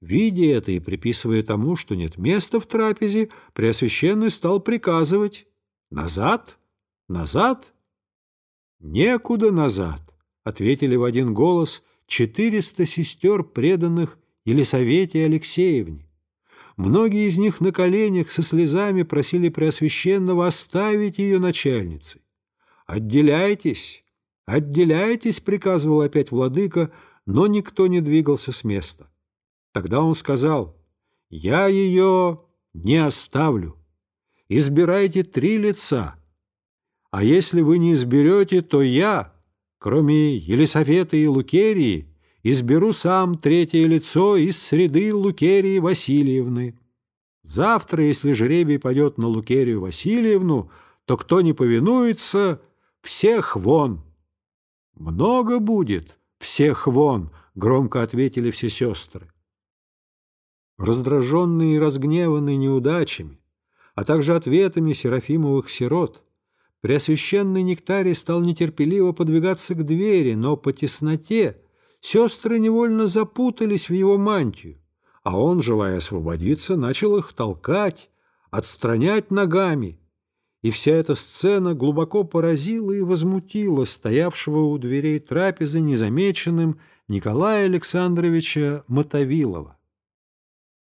Видя это и приписывая тому, что нет места в трапезе, Преосвященный стал приказывать «Назад! Назад!» «Некуда назад!» — ответили в один голос четыреста сестер, преданных Елисавете Алексеевне. Многие из них на коленях со слезами просили Преосвященного оставить ее начальницей. «Отделяйтесь! Отделяйтесь!» — приказывал опять владыка, но никто не двигался с места. Тогда он сказал, «Я ее не оставлю. Избирайте три лица, а если вы не изберете, то я, кроме Елисаветы и Лукерии, изберу сам третье лицо из среды Лукерии Васильевны. Завтра, если жребий пойдет на Лукерию Васильевну, то кто не повинуется, всех вон. Много будет, всех вон, громко ответили все сестры. Раздраженные и разгневанные неудачами, а также ответами Серафимовых сирот, Преосвященный Нектарий стал нетерпеливо подвигаться к двери, но по тесноте сестры невольно запутались в его мантию, а он, желая освободиться, начал их толкать, отстранять ногами, и вся эта сцена глубоко поразила и возмутила стоявшего у дверей трапезы незамеченным Николая Александровича Мотовилова.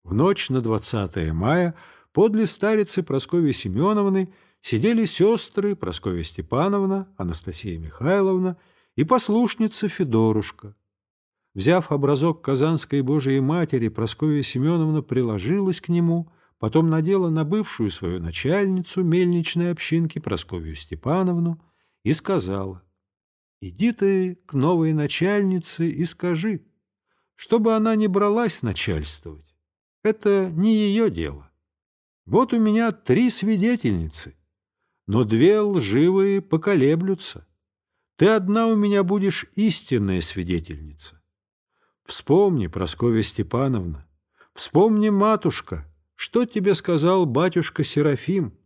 В ночь на 20 мая подле старицы Прасковьи Семеновны сидели сестры Прасковья Степановна, Анастасия Михайловна и послушница Федорушка. Взяв образок Казанской Божией Матери, Прасковья Семеновна приложилась к нему – потом надела на бывшую свою начальницу мельничной общинки Прасковью Степановну и сказала, «Иди ты к новой начальнице и скажи, чтобы она не бралась начальствовать. Это не ее дело. Вот у меня три свидетельницы, но две лживые поколеблются. Ты одна у меня будешь истинная свидетельница. Вспомни, Прасковья Степановна, вспомни, матушка, что тебе сказал батюшка Серафим.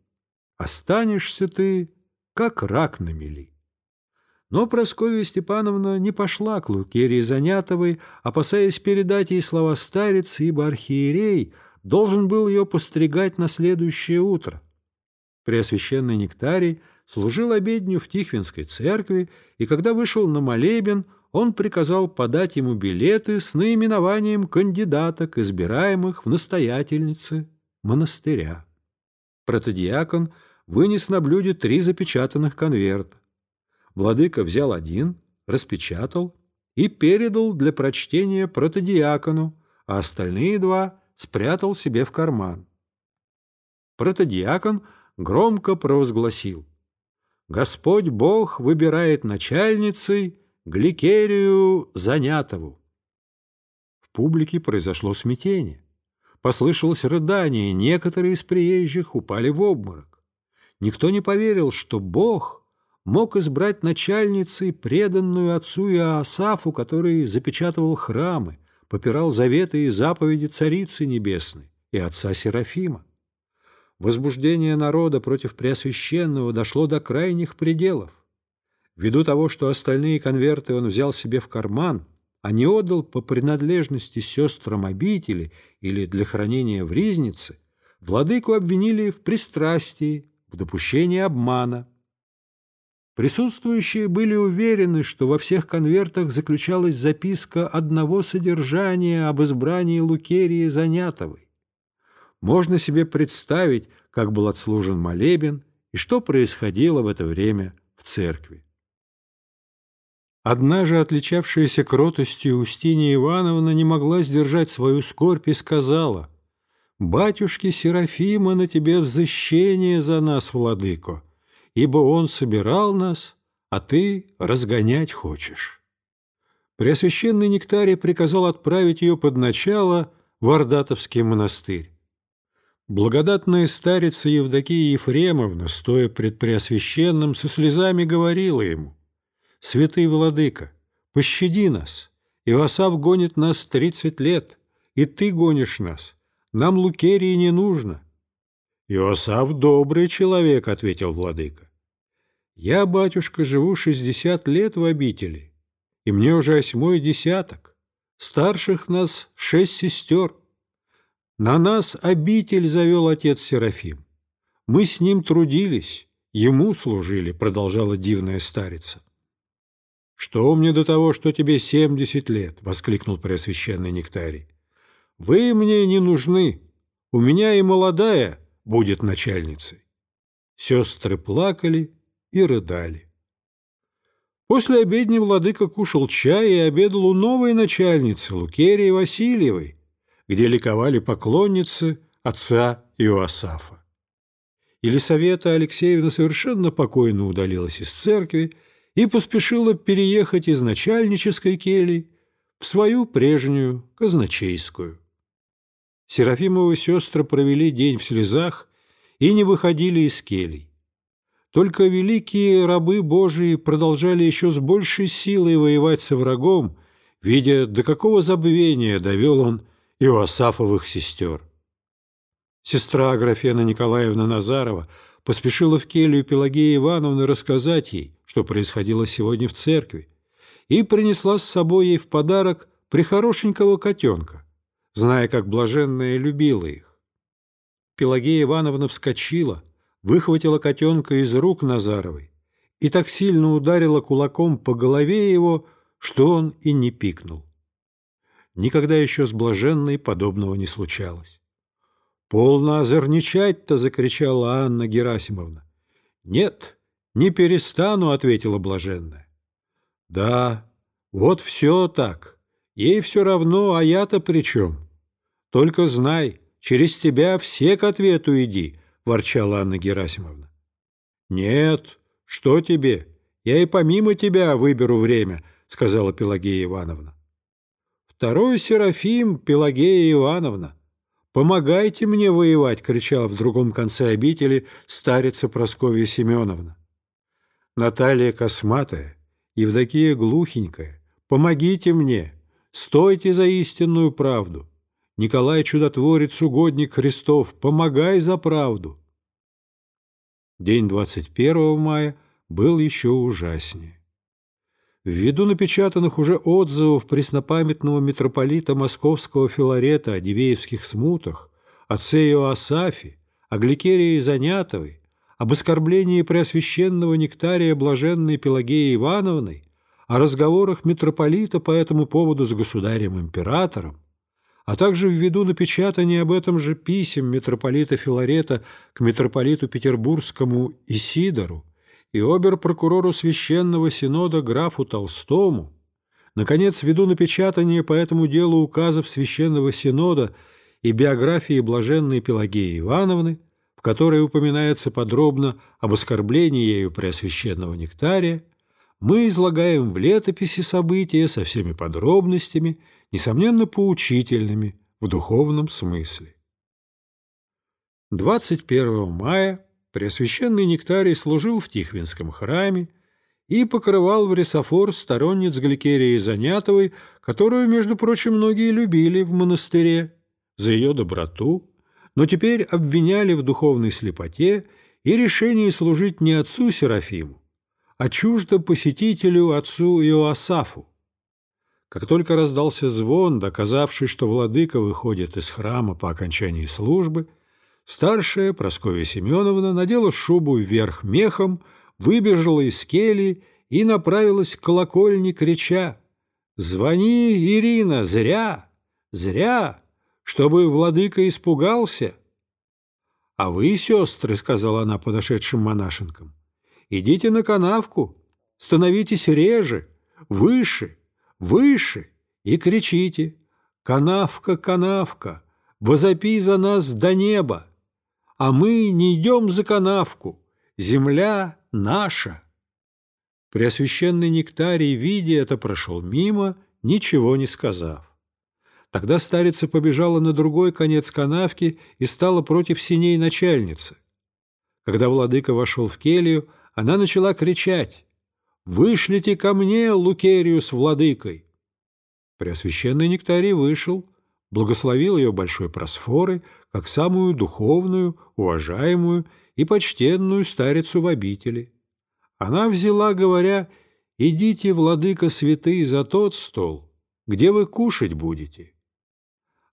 Останешься ты, как рак на мели. Но Прасковья Степановна не пошла к Лукерии Занятовой, опасаясь передать ей слова старицы, ибо архиерей должен был ее постригать на следующее утро. Преосвященный Нектарий служил обедню в Тихвинской церкви, и когда вышел на молебен, он приказал подать ему билеты с наименованием кандидаток, избираемых в настоятельницы монастыря. Протодиакон вынес на блюде три запечатанных конверта. Владыка взял один, распечатал и передал для прочтения протодиакону, а остальные два спрятал себе в карман. Протодиакон громко провозгласил «Господь Бог выбирает начальницей Гликерию Занятову». В публике произошло смятение. Послышалось рыдание, некоторые из приезжих упали в обморок. Никто не поверил, что Бог мог избрать начальницей преданную отцу Иоасафу, который запечатывал храмы, попирал заветы и заповеди Царицы Небесной и отца Серафима. Возбуждение народа против Преосвященного дошло до крайних пределов. Ввиду того, что остальные конверты он взял себе в карман, а не отдал по принадлежности сестрам обители или для хранения в ризнице, владыку обвинили в пристрастии, в допущении обмана, Присутствующие были уверены, что во всех конвертах заключалась записка одного содержания об избрании Лукерии Занятовой. Можно себе представить, как был отслужен молебен и что происходило в это время в церкви. Одна же отличавшаяся кротостью Устинья Ивановна не могла сдержать свою скорбь и сказала, «Батюшки Серафима на тебе взыщение за нас, владыко, ибо он собирал нас, а ты разгонять хочешь. Преосвященный Нектарий приказал отправить ее под начало в Ордатовский монастырь. Благодатная старица Евдокия Ефремовна, стоя пред Преосвященным, со слезами говорила ему, «Святый Владыка, пощади нас, Иосаф гонит нас тридцать лет, и ты гонишь нас, нам Лукерии не нужно». «Иосаф добрый человек», — ответил Владыка. Я, батюшка, живу шестьдесят лет в обители, и мне уже восьмой десяток. Старших нас шесть сестер. На нас обитель завел отец Серафим. Мы с ним трудились, ему служили, продолжала дивная старица. «Что мне до того, что тебе семьдесят лет?» — воскликнул Преосвященный Нектарий. «Вы мне не нужны. У меня и молодая будет начальницей». Сестры плакали и рыдали. После обедни владыка кушал чай и обедал у новой начальницы Лукерии Васильевой, где ликовали поклонницы отца Иоасафа. Елисавета Алексеевна совершенно покойно удалилась из церкви и поспешила переехать из начальнической кельи в свою прежнюю казначейскую. Серафимовы сестры провели день в слезах и не выходили из келий. Только великие рабы Божии продолжали еще с большей силой воевать со врагом, видя, до какого забвения довел он Иоасафовых сестер. Сестра Аграфена Николаевна Назарова поспешила в келью Пелагеи Ивановны рассказать ей, что происходило сегодня в церкви, и принесла с собой ей в подарок прихорошенького котенка, зная, как блаженная любила их. Пелагея Ивановна вскочила, выхватила котенка из рук Назаровой и так сильно ударила кулаком по голове его, что он и не пикнул. Никогда еще с блаженной подобного не случалось. «Полно озорничать-то!» — закричала Анна Герасимовна. «Нет, не перестану», — ответила блаженная. «Да, вот все так. Ей все равно, а я-то при чем? Только знай, через тебя все к ответу иди, ворчала Анна Герасимовна. «Нет, что тебе? Я и помимо тебя выберу время», — сказала Пелагея Ивановна. Второй Серафим Пелагея Ивановна. «Помогайте мне воевать!» — кричала в другом конце обители старица Прасковья Семеновна. Наталья Косматая, Евдокия Глухенькая, помогите мне, стойте за истинную правду. Николай Чудотворец, угодник Христов, помогай за правду. День 21 мая был еще ужаснее. Ввиду напечатанных уже отзывов преснопамятного митрополита Московского Филарета о Дивеевских смутах, отце Иоасафе, о Гликерии Занятовой, об оскорблении Преосвященного Нектария Блаженной Пелагеи Ивановной, о разговорах митрополита по этому поводу с государем-императором, а также ввиду напечатания об этом же писем митрополита Филарета к митрополиту Петербургскому Исидору и обер-прокурору Священного Синода графу Толстому, наконец, ввиду напечатания по этому делу указов Священного Синода и биографии блаженной Пелагеи Ивановны, в которой упоминается подробно об оскорблении ею Преосвященного Нектария, мы излагаем в летописи события со всеми подробностями, несомненно, поучительными в духовном смысле. 21 мая Преосвященный Нектарий служил в Тихвинском храме и покрывал в ресофор сторонниц Гликерии Занятовой, которую, между прочим, многие любили в монастыре за ее доброту, но теперь обвиняли в духовной слепоте и решении служить не отцу Серафиму, а чуждо посетителю отцу Иоасафу. Как только раздался звон, доказавший, что владыка выходит из храма по окончании службы, старшая Прасковья Семеновна надела шубу вверх мехом, выбежала из кельи и направилась к колокольне, крича «Звони, Ирина, зря, зря!» чтобы владыка испугался. — А вы, сестры, — сказала она подошедшим монашенкам, — идите на канавку, становитесь реже, выше, выше и кричите «Канавка, канавка, возопи за нас до неба!» А мы не идем за канавку, земля наша. Преосвященный Нектарий, видя это, прошел мимо, ничего не сказав. Тогда старица побежала на другой конец канавки и стала против синей начальницы. Когда владыка вошел в келью, она начала кричать «Вышлите ко мне, Лукерию с владыкой!» Преосвященный Нектарий вышел, благословил ее большой просфорой, как самую духовную, уважаемую и почтенную старицу в обители. Она взяла, говоря, «Идите, владыка святый, за тот стол, где вы кушать будете».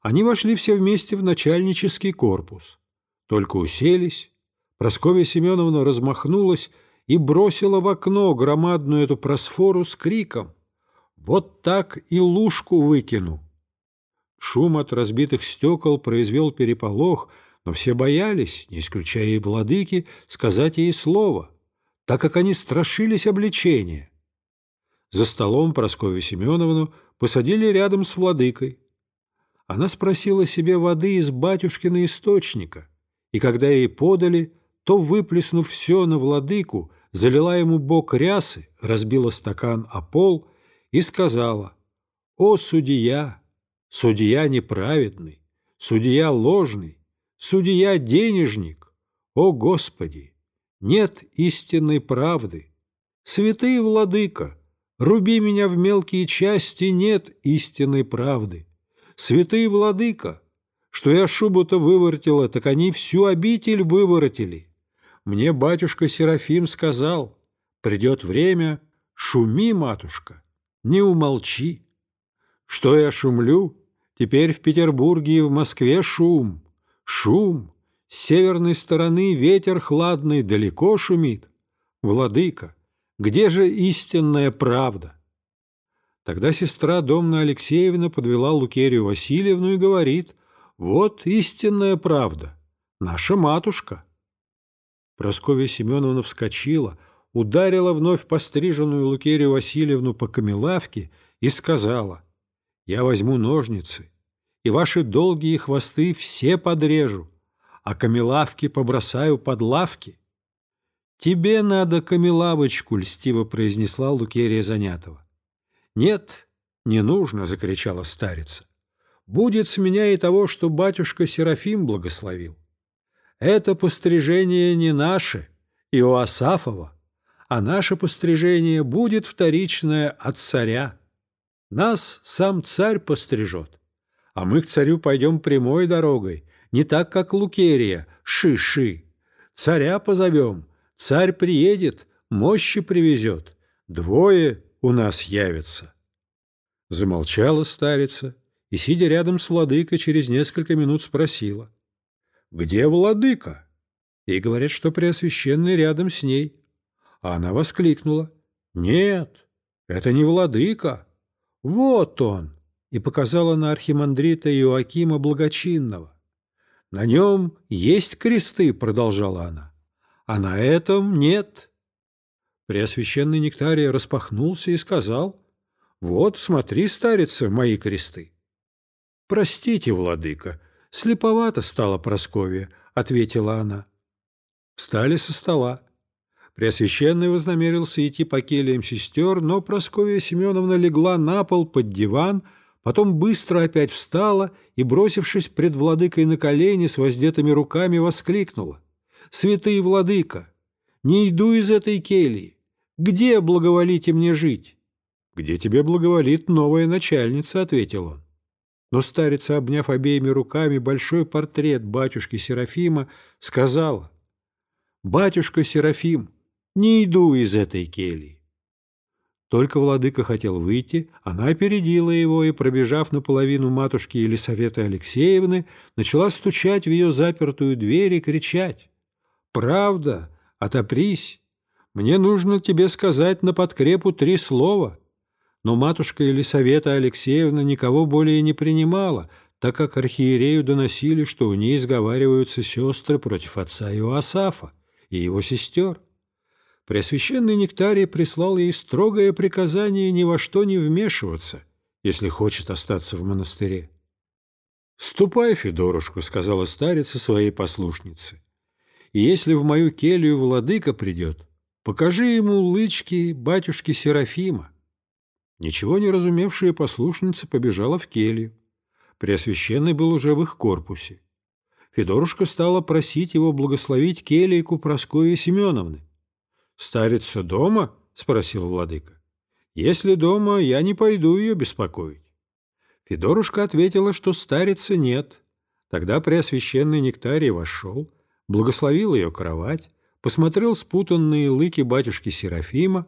Они вошли все вместе в начальнический корпус. Только уселись, Прасковья Семеновна размахнулась и бросила в окно громадную эту просфору с криком «Вот так и лужку выкину!». Шум от разбитых стекол произвел переполох, но все боялись, не исключая и владыки, сказать ей слово, так как они страшились обличения. За столом Прасковью Семеновну посадили рядом с владыкой она спросила себе воды из батюшкина источника, и когда ей подали, то, выплеснув все на владыку, залила ему бок рясы, разбила стакан о пол и сказала, «О, судья, судья неправедный, судья ложный, судья денежник, о, Господи, нет истинной правды, святый владыка, руби меня в мелкие части, нет истинной правды» святый владыка, что я шубу-то выворотила, так они всю обитель выворотили. Мне батюшка Серафим сказал, придет время, шуми, матушка, не умолчи. Что я шумлю? Теперь в Петербурге и в Москве шум, шум. С северной стороны ветер хладный далеко шумит. Владыка, где же истинная правда? Тогда сестра Домна Алексеевна подвела Лукерию Васильевну и говорит, «Вот истинная правда, наша матушка». Прасковья Семеновна вскочила, ударила вновь постриженную Лукерию Васильевну по камелавке и сказала, «Я возьму ножницы, и ваши долгие хвосты все подрежу, а камелавки побросаю под лавки». «Тебе надо камелавочку», — льстиво произнесла Лукерия Занятова. Нет, «Не нужно!» — закричала старица. «Будет с меня и того, что батюшка Серафим благословил. Это пострижение не наше, Иоасафова, а наше пострижение будет вторичное от царя. Нас сам царь пострижет, а мы к царю пойдем прямой дорогой, не так, как Лукерия, ши-ши. Царя позовем, царь приедет, мощи привезет, двое у нас явятся. Замолчала старица и, сидя рядом с владыкой, через несколько минут спросила. «Где владыка?» И говорят, что Преосвященный рядом с ней. А она воскликнула. «Нет, это не владыка. Вот он!» и показала на архимандрита Иоакима Благочинного. «На нем есть кресты», — продолжала она, — «а на этом нет». Преосвященный Нектарий распахнулся и сказал, «Вот, смотри, старица, мои кресты». «Простите, владыка, слеповато стала Прасковья», — ответила она. Встали со стола. Преосвященный вознамерился идти по кельям сестер, но Прасковья Семеновна легла на пол под диван, потом быстро опять встала и, бросившись пред владыкой на колени с воздетыми руками, воскликнула. «Святый владыка, не иду из этой кельи. Где благоволите мне жить?» «Где тебе благоволит новая начальница?» — ответил он. Но старица, обняв обеими руками большой портрет батюшки Серафима, сказала, «Батюшка Серафим, не иду из этой кельи». Только владыка хотел выйти, она опередила его и, пробежав наполовину матушки Елисаветы Алексеевны, начала стучать в ее запертую дверь и кричать. «Правда, отопрись! Мне нужно тебе сказать на подкрепу три слова». Но матушка Елисавета Алексеевна никого более не принимала, так как архиерею доносили, что у ней изговариваются сестры против отца Иоасафа и его сестер. Преосвященный Нектарий прислал ей строгое приказание ни во что не вмешиваться, если хочет остаться в монастыре. «Ступай, Федорушку», — сказала старица своей послушнице, «и если в мою келью владыка придет, покажи ему лычки батюшки Серафима». Ничего не разумевшая послушница побежала в келью. Преосвященный был уже в их корпусе. Федорушка стала просить его благословить келейку Прасковьи Семеновны. «Старица дома?» — спросил владыка. «Если дома, я не пойду ее беспокоить». Федорушка ответила, что старицы нет. Тогда Преосвященный Нектарий вошел, благословил ее кровать, посмотрел спутанные лыки батюшки Серафима,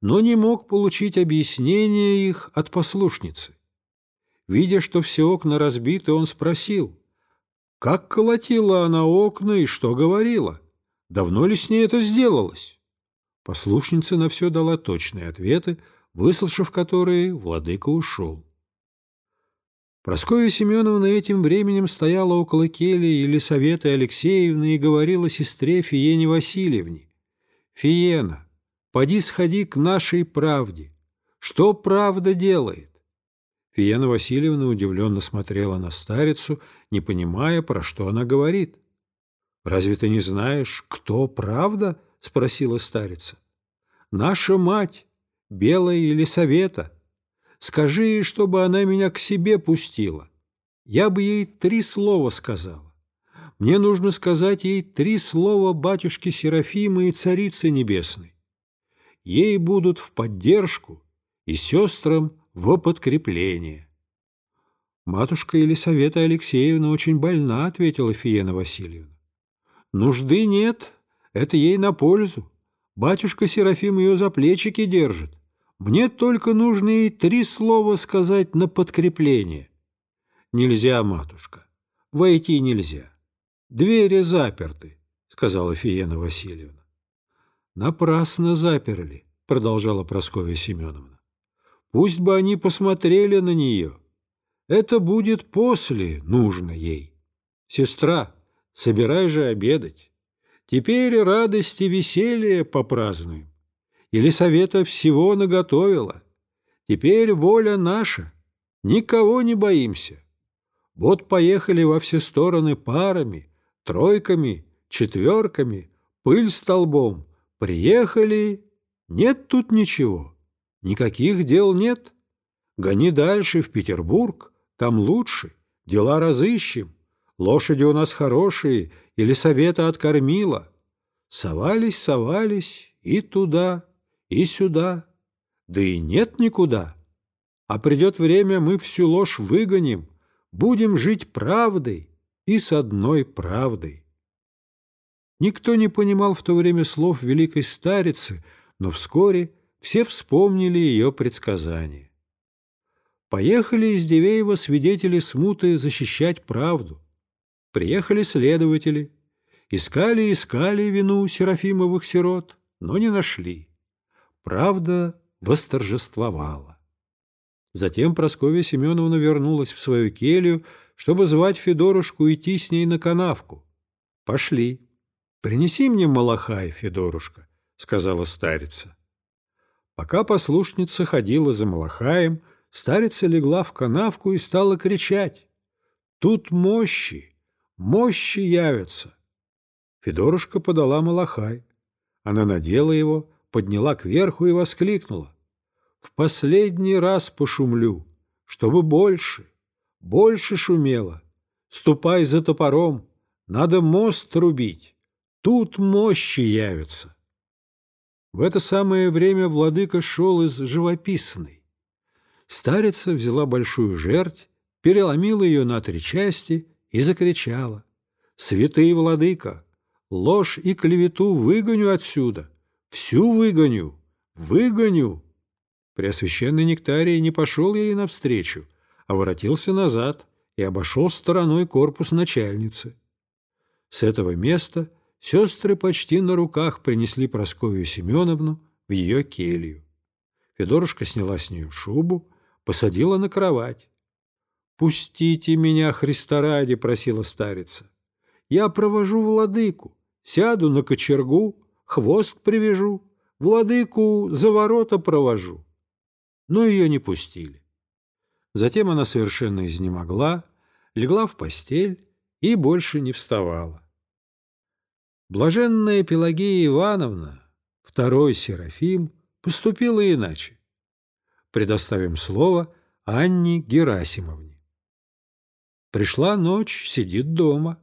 но не мог получить объяснения их от послушницы. Видя, что все окна разбиты, он спросил, как колотила она окна и что говорила? Давно ли с ней это сделалось? Послушница на все дала точные ответы, выслушав которые, владыка ушел. Прасковья Семеновна этим временем стояла около кельи Елисаветы Алексеевны и говорила сестре Фиене Васильевне. «Фиена, поди сходи к нашей правде. Что правда делает? Фиена Васильевна удивленно смотрела на старицу, не понимая, про что она говорит. «Разве ты не знаешь, кто правда?» — спросила старица. «Наша мать, Белая Елисавета. Скажи ей, чтобы она меня к себе пустила. Я бы ей три слова сказала. Мне нужно сказать ей три слова батюшки Серафима и Царицы Небесной. Ей будут в поддержку и сестрам во подкрепление. Матушка Елисавета Алексеевна очень больна, ответила Фиена Васильевна. Нужды нет, это ей на пользу. Батюшка Серафим ее за плечики держит. Мне только нужно ей три слова сказать на подкрепление. Нельзя, матушка, войти нельзя. Двери заперты, сказала Фиена Васильевна. Напрасно заперли, продолжала Прасковья Семеновна. Пусть бы они посмотрели на нее. Это будет после нужно ей. Сестра, собирай же обедать. Теперь радости веселье попразднуем. Елисавета всего наготовила. Теперь воля наша. Никого не боимся. Вот поехали во все стороны парами, тройками, четверками, пыль столбом. Приехали, нет тут ничего. Никаких дел нет. Гони дальше, в Петербург, там лучше, дела разыщем. Лошади у нас хорошие, или совета откормила. Совались, совались и туда, и сюда, да и нет никуда. А придет время, мы всю ложь выгоним, будем жить правдой и с одной правдой. Никто не понимал в то время слов великой старицы, но вскоре все вспомнили ее предсказание. Поехали из Дивеева свидетели смуты защищать правду. Приехали следователи, искали искали вину Серафимовых сирот, но не нашли. Правда восторжествовала. Затем Прасковья Семеновна вернулась в свою келью, чтобы звать Федорушку идти с ней на канавку. Пошли. «Принеси мне малахай, Федорушка», — сказала старица. Пока послушница ходила за малахаем, старица легла в канавку и стала кричать. «Тут мощи! Мощи явятся!» Федорушка подала малахай. Она надела его, подняла кверху и воскликнула. «В последний раз пошумлю, чтобы больше, больше шумело. Ступай за топором, надо мост рубить, тут мощи явятся». В это самое время владыка шел из живописной. Старица взяла большую жерть, переломила ее на три части и закричала. «Святый владыка, ложь и клевету выгоню отсюда, всю выгоню, выгоню!» Преосвященный Нектарий не пошел ей навстречу, а воротился назад и обошел стороной корпус начальницы. С этого места сестры почти на руках принесли Прасковью Семеновну в ее келью. Федорушка сняла с нее шубу, посадила на кровать. «Пустите меня, Христа ради!» — просила старица. «Я провожу владыку, сяду на кочергу, хвост привяжу, владыку за ворота провожу». Но ее не пустили. Затем она совершенно изнемогла, легла в постель и больше не вставала. Блаженная Пелагея Ивановна, второй Серафим, поступила иначе. Предоставим слово Анне Герасимовне. Пришла ночь, сидит дома.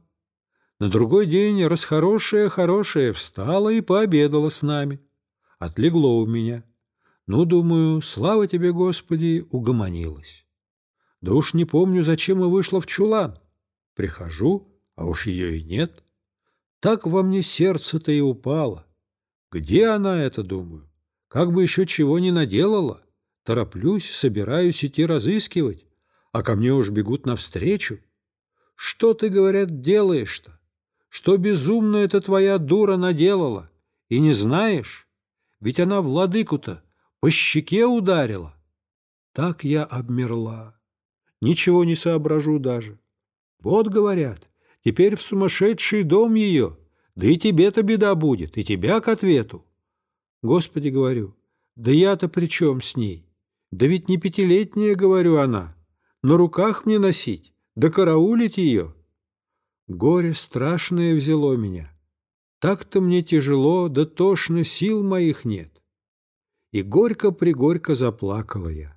На другой день расхорошая-хорошая встала и пообедала с нами. Отлегло у меня. Ну, думаю, слава тебе, Господи, угомонилась. Да уж не помню, зачем и вышла в чулан. Прихожу, а уж ее и нет. Так во мне сердце-то и упало. Где она это, думаю? Как бы еще чего не наделала? Тороплюсь, собираюсь идти разыскивать, а ко мне уж бегут навстречу. Что ты, говорят, делаешь-то? Что безумно эта твоя дура наделала? И не знаешь? Ведь она владыку-то по щеке ударила. Так я обмерла. Ничего не соображу даже. Вот, говорят, Теперь в сумасшедший дом ее, да и тебе-то беда будет, и тебя к ответу. Господи, говорю, да я-то при чем с ней? Да ведь не пятилетняя, говорю она, на руках мне носить, да караулить ее. Горе страшное взяло меня. Так-то мне тяжело, да тошно, сил моих нет. И горько-пригорько заплакала я.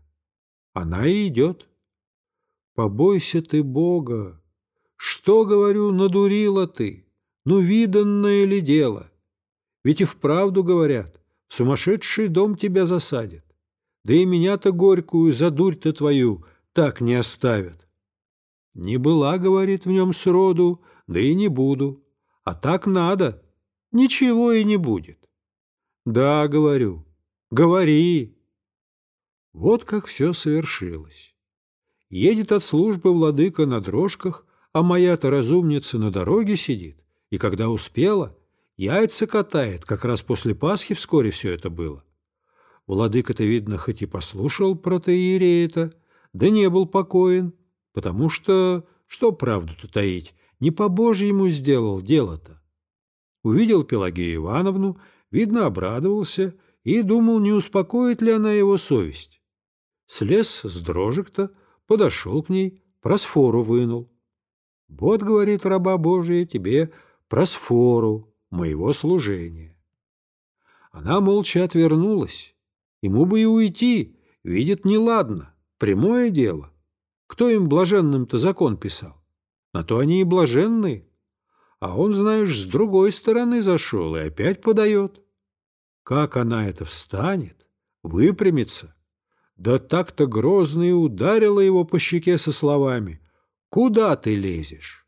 Она и идет. Побойся ты Бога, что, говорю, надурила ты? Ну, виданное ли дело? Ведь и вправду говорят, сумасшедший дом тебя засадят. Да и меня-то горькую за дурь-то твою так не оставят. Не была, говорит, в нем сроду, да и не буду. А так надо, ничего и не будет. Да, говорю, говори. Вот как все совершилось. Едет от службы владыка на дрожках, а моя-то разумница на дороге сидит, и когда успела, яйца катает, как раз после Пасхи вскоре все это было. Владыка-то, видно, хоть и послушал про Таирея-то, да не был покоен, потому что, что правду-то таить, не по-божьему сделал дело-то. Увидел Пелагею Ивановну, видно, обрадовался и думал, не успокоит ли она его совесть. Слез с дрожек-то, подошел к ней, просфору вынул. Вот, говорит раба Божия, тебе просфору моего служения. Она молча отвернулась. Ему бы и уйти, видит неладно. Прямое дело. Кто им блаженным-то закон писал? На то они и блаженные. А он, знаешь, с другой стороны зашел и опять подает. Как она это встанет, выпрямится? Да так-то грозно и ударила его по щеке со словами «Куда ты лезешь?»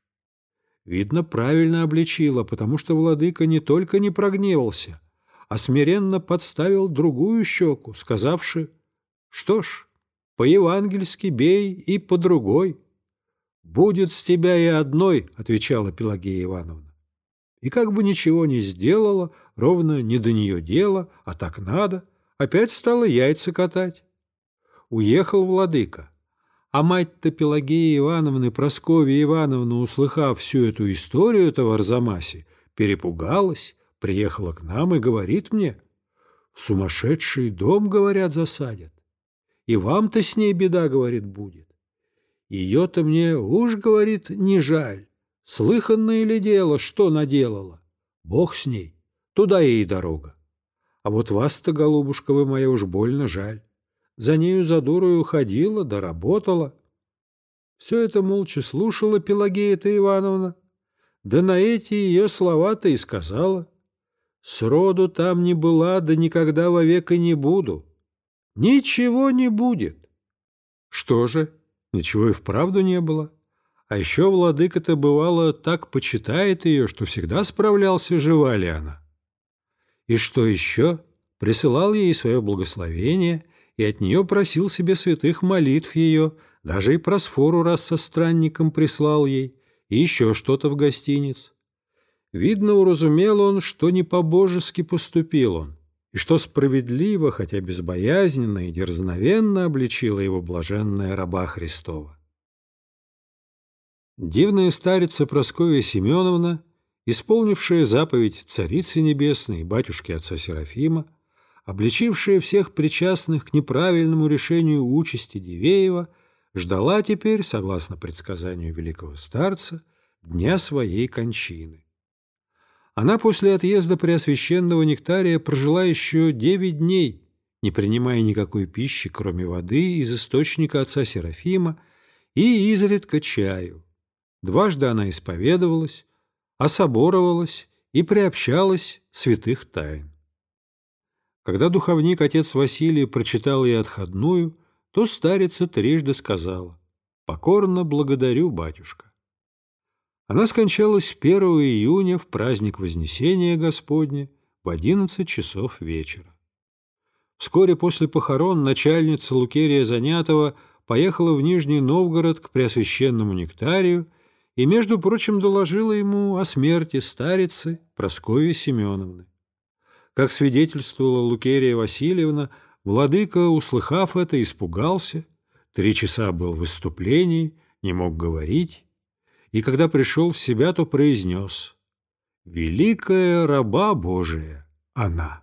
Видно, правильно обличила, потому что владыка не только не прогневался, а смиренно подставил другую щеку, сказавши «Что ж, по-евангельски бей и по другой». «Будет с тебя и одной», — отвечала Пелагея Ивановна. И как бы ничего не сделала, ровно не до нее дело, а так надо, опять стала яйца катать. Уехал владыка. А мать-то Пелагея Ивановны, Прасковья Ивановна, услыхав всю эту историю этого Арзамаси, перепугалась, приехала к нам и говорит мне, «В сумасшедший дом, говорят, засадят. И вам-то с ней беда, говорит, будет. Ее-то мне уж, говорит, не жаль. Слыханное ли дело, что наделала? Бог с ней, туда ей дорога. А вот вас-то, голубушка вы моя, уж больно жаль. За нею за дурою ходила, да работала. Все это молча слушала Пелагея-то Ивановна. Да на эти ее слова-то и сказала. Сроду там не была, да никогда вовека не буду. Ничего не будет. Что же? Ничего и вправду не было. А еще владыка-то, бывало, так почитает ее, что всегда справлялся, жива ли она. И что еще? Присылал ей свое благословение и от нее просил себе святых молитв ее, даже и просфору раз со странником прислал ей, и еще что-то в гостиниц. Видно, уразумел он, что не по-божески поступил он, и что справедливо, хотя безбоязненно и дерзновенно обличила его блаженная раба Христова. Дивная старица Прасковья Семеновна, исполнившая заповедь Царицы Небесной и батюшки отца Серафима, обличившая всех причастных к неправильному решению участи Дивеева, ждала теперь, согласно предсказанию великого старца, дня своей кончины. Она после отъезда Преосвященного Нектария прожила еще девять дней, не принимая никакой пищи, кроме воды из источника отца Серафима и изредка чаю. Дважды она исповедовалась, особоровалась и приобщалась святых тайн. Когда духовник отец Василий прочитал ей отходную, то старица трижды сказала «Покорно благодарю, батюшка». Она скончалась 1 июня в праздник Вознесения Господня в 11 часов вечера. Вскоре после похорон начальница Лукерия Занятова поехала в Нижний Новгород к Преосвященному Нектарию и, между прочим, доложила ему о смерти старицы Прасковьи Семеновны. Как свидетельствовала Лукерия Васильевна, владыка, услыхав это, испугался, три часа был в выступлении, не мог говорить, и когда пришел в себя, то произнес «Великая раба Божия она».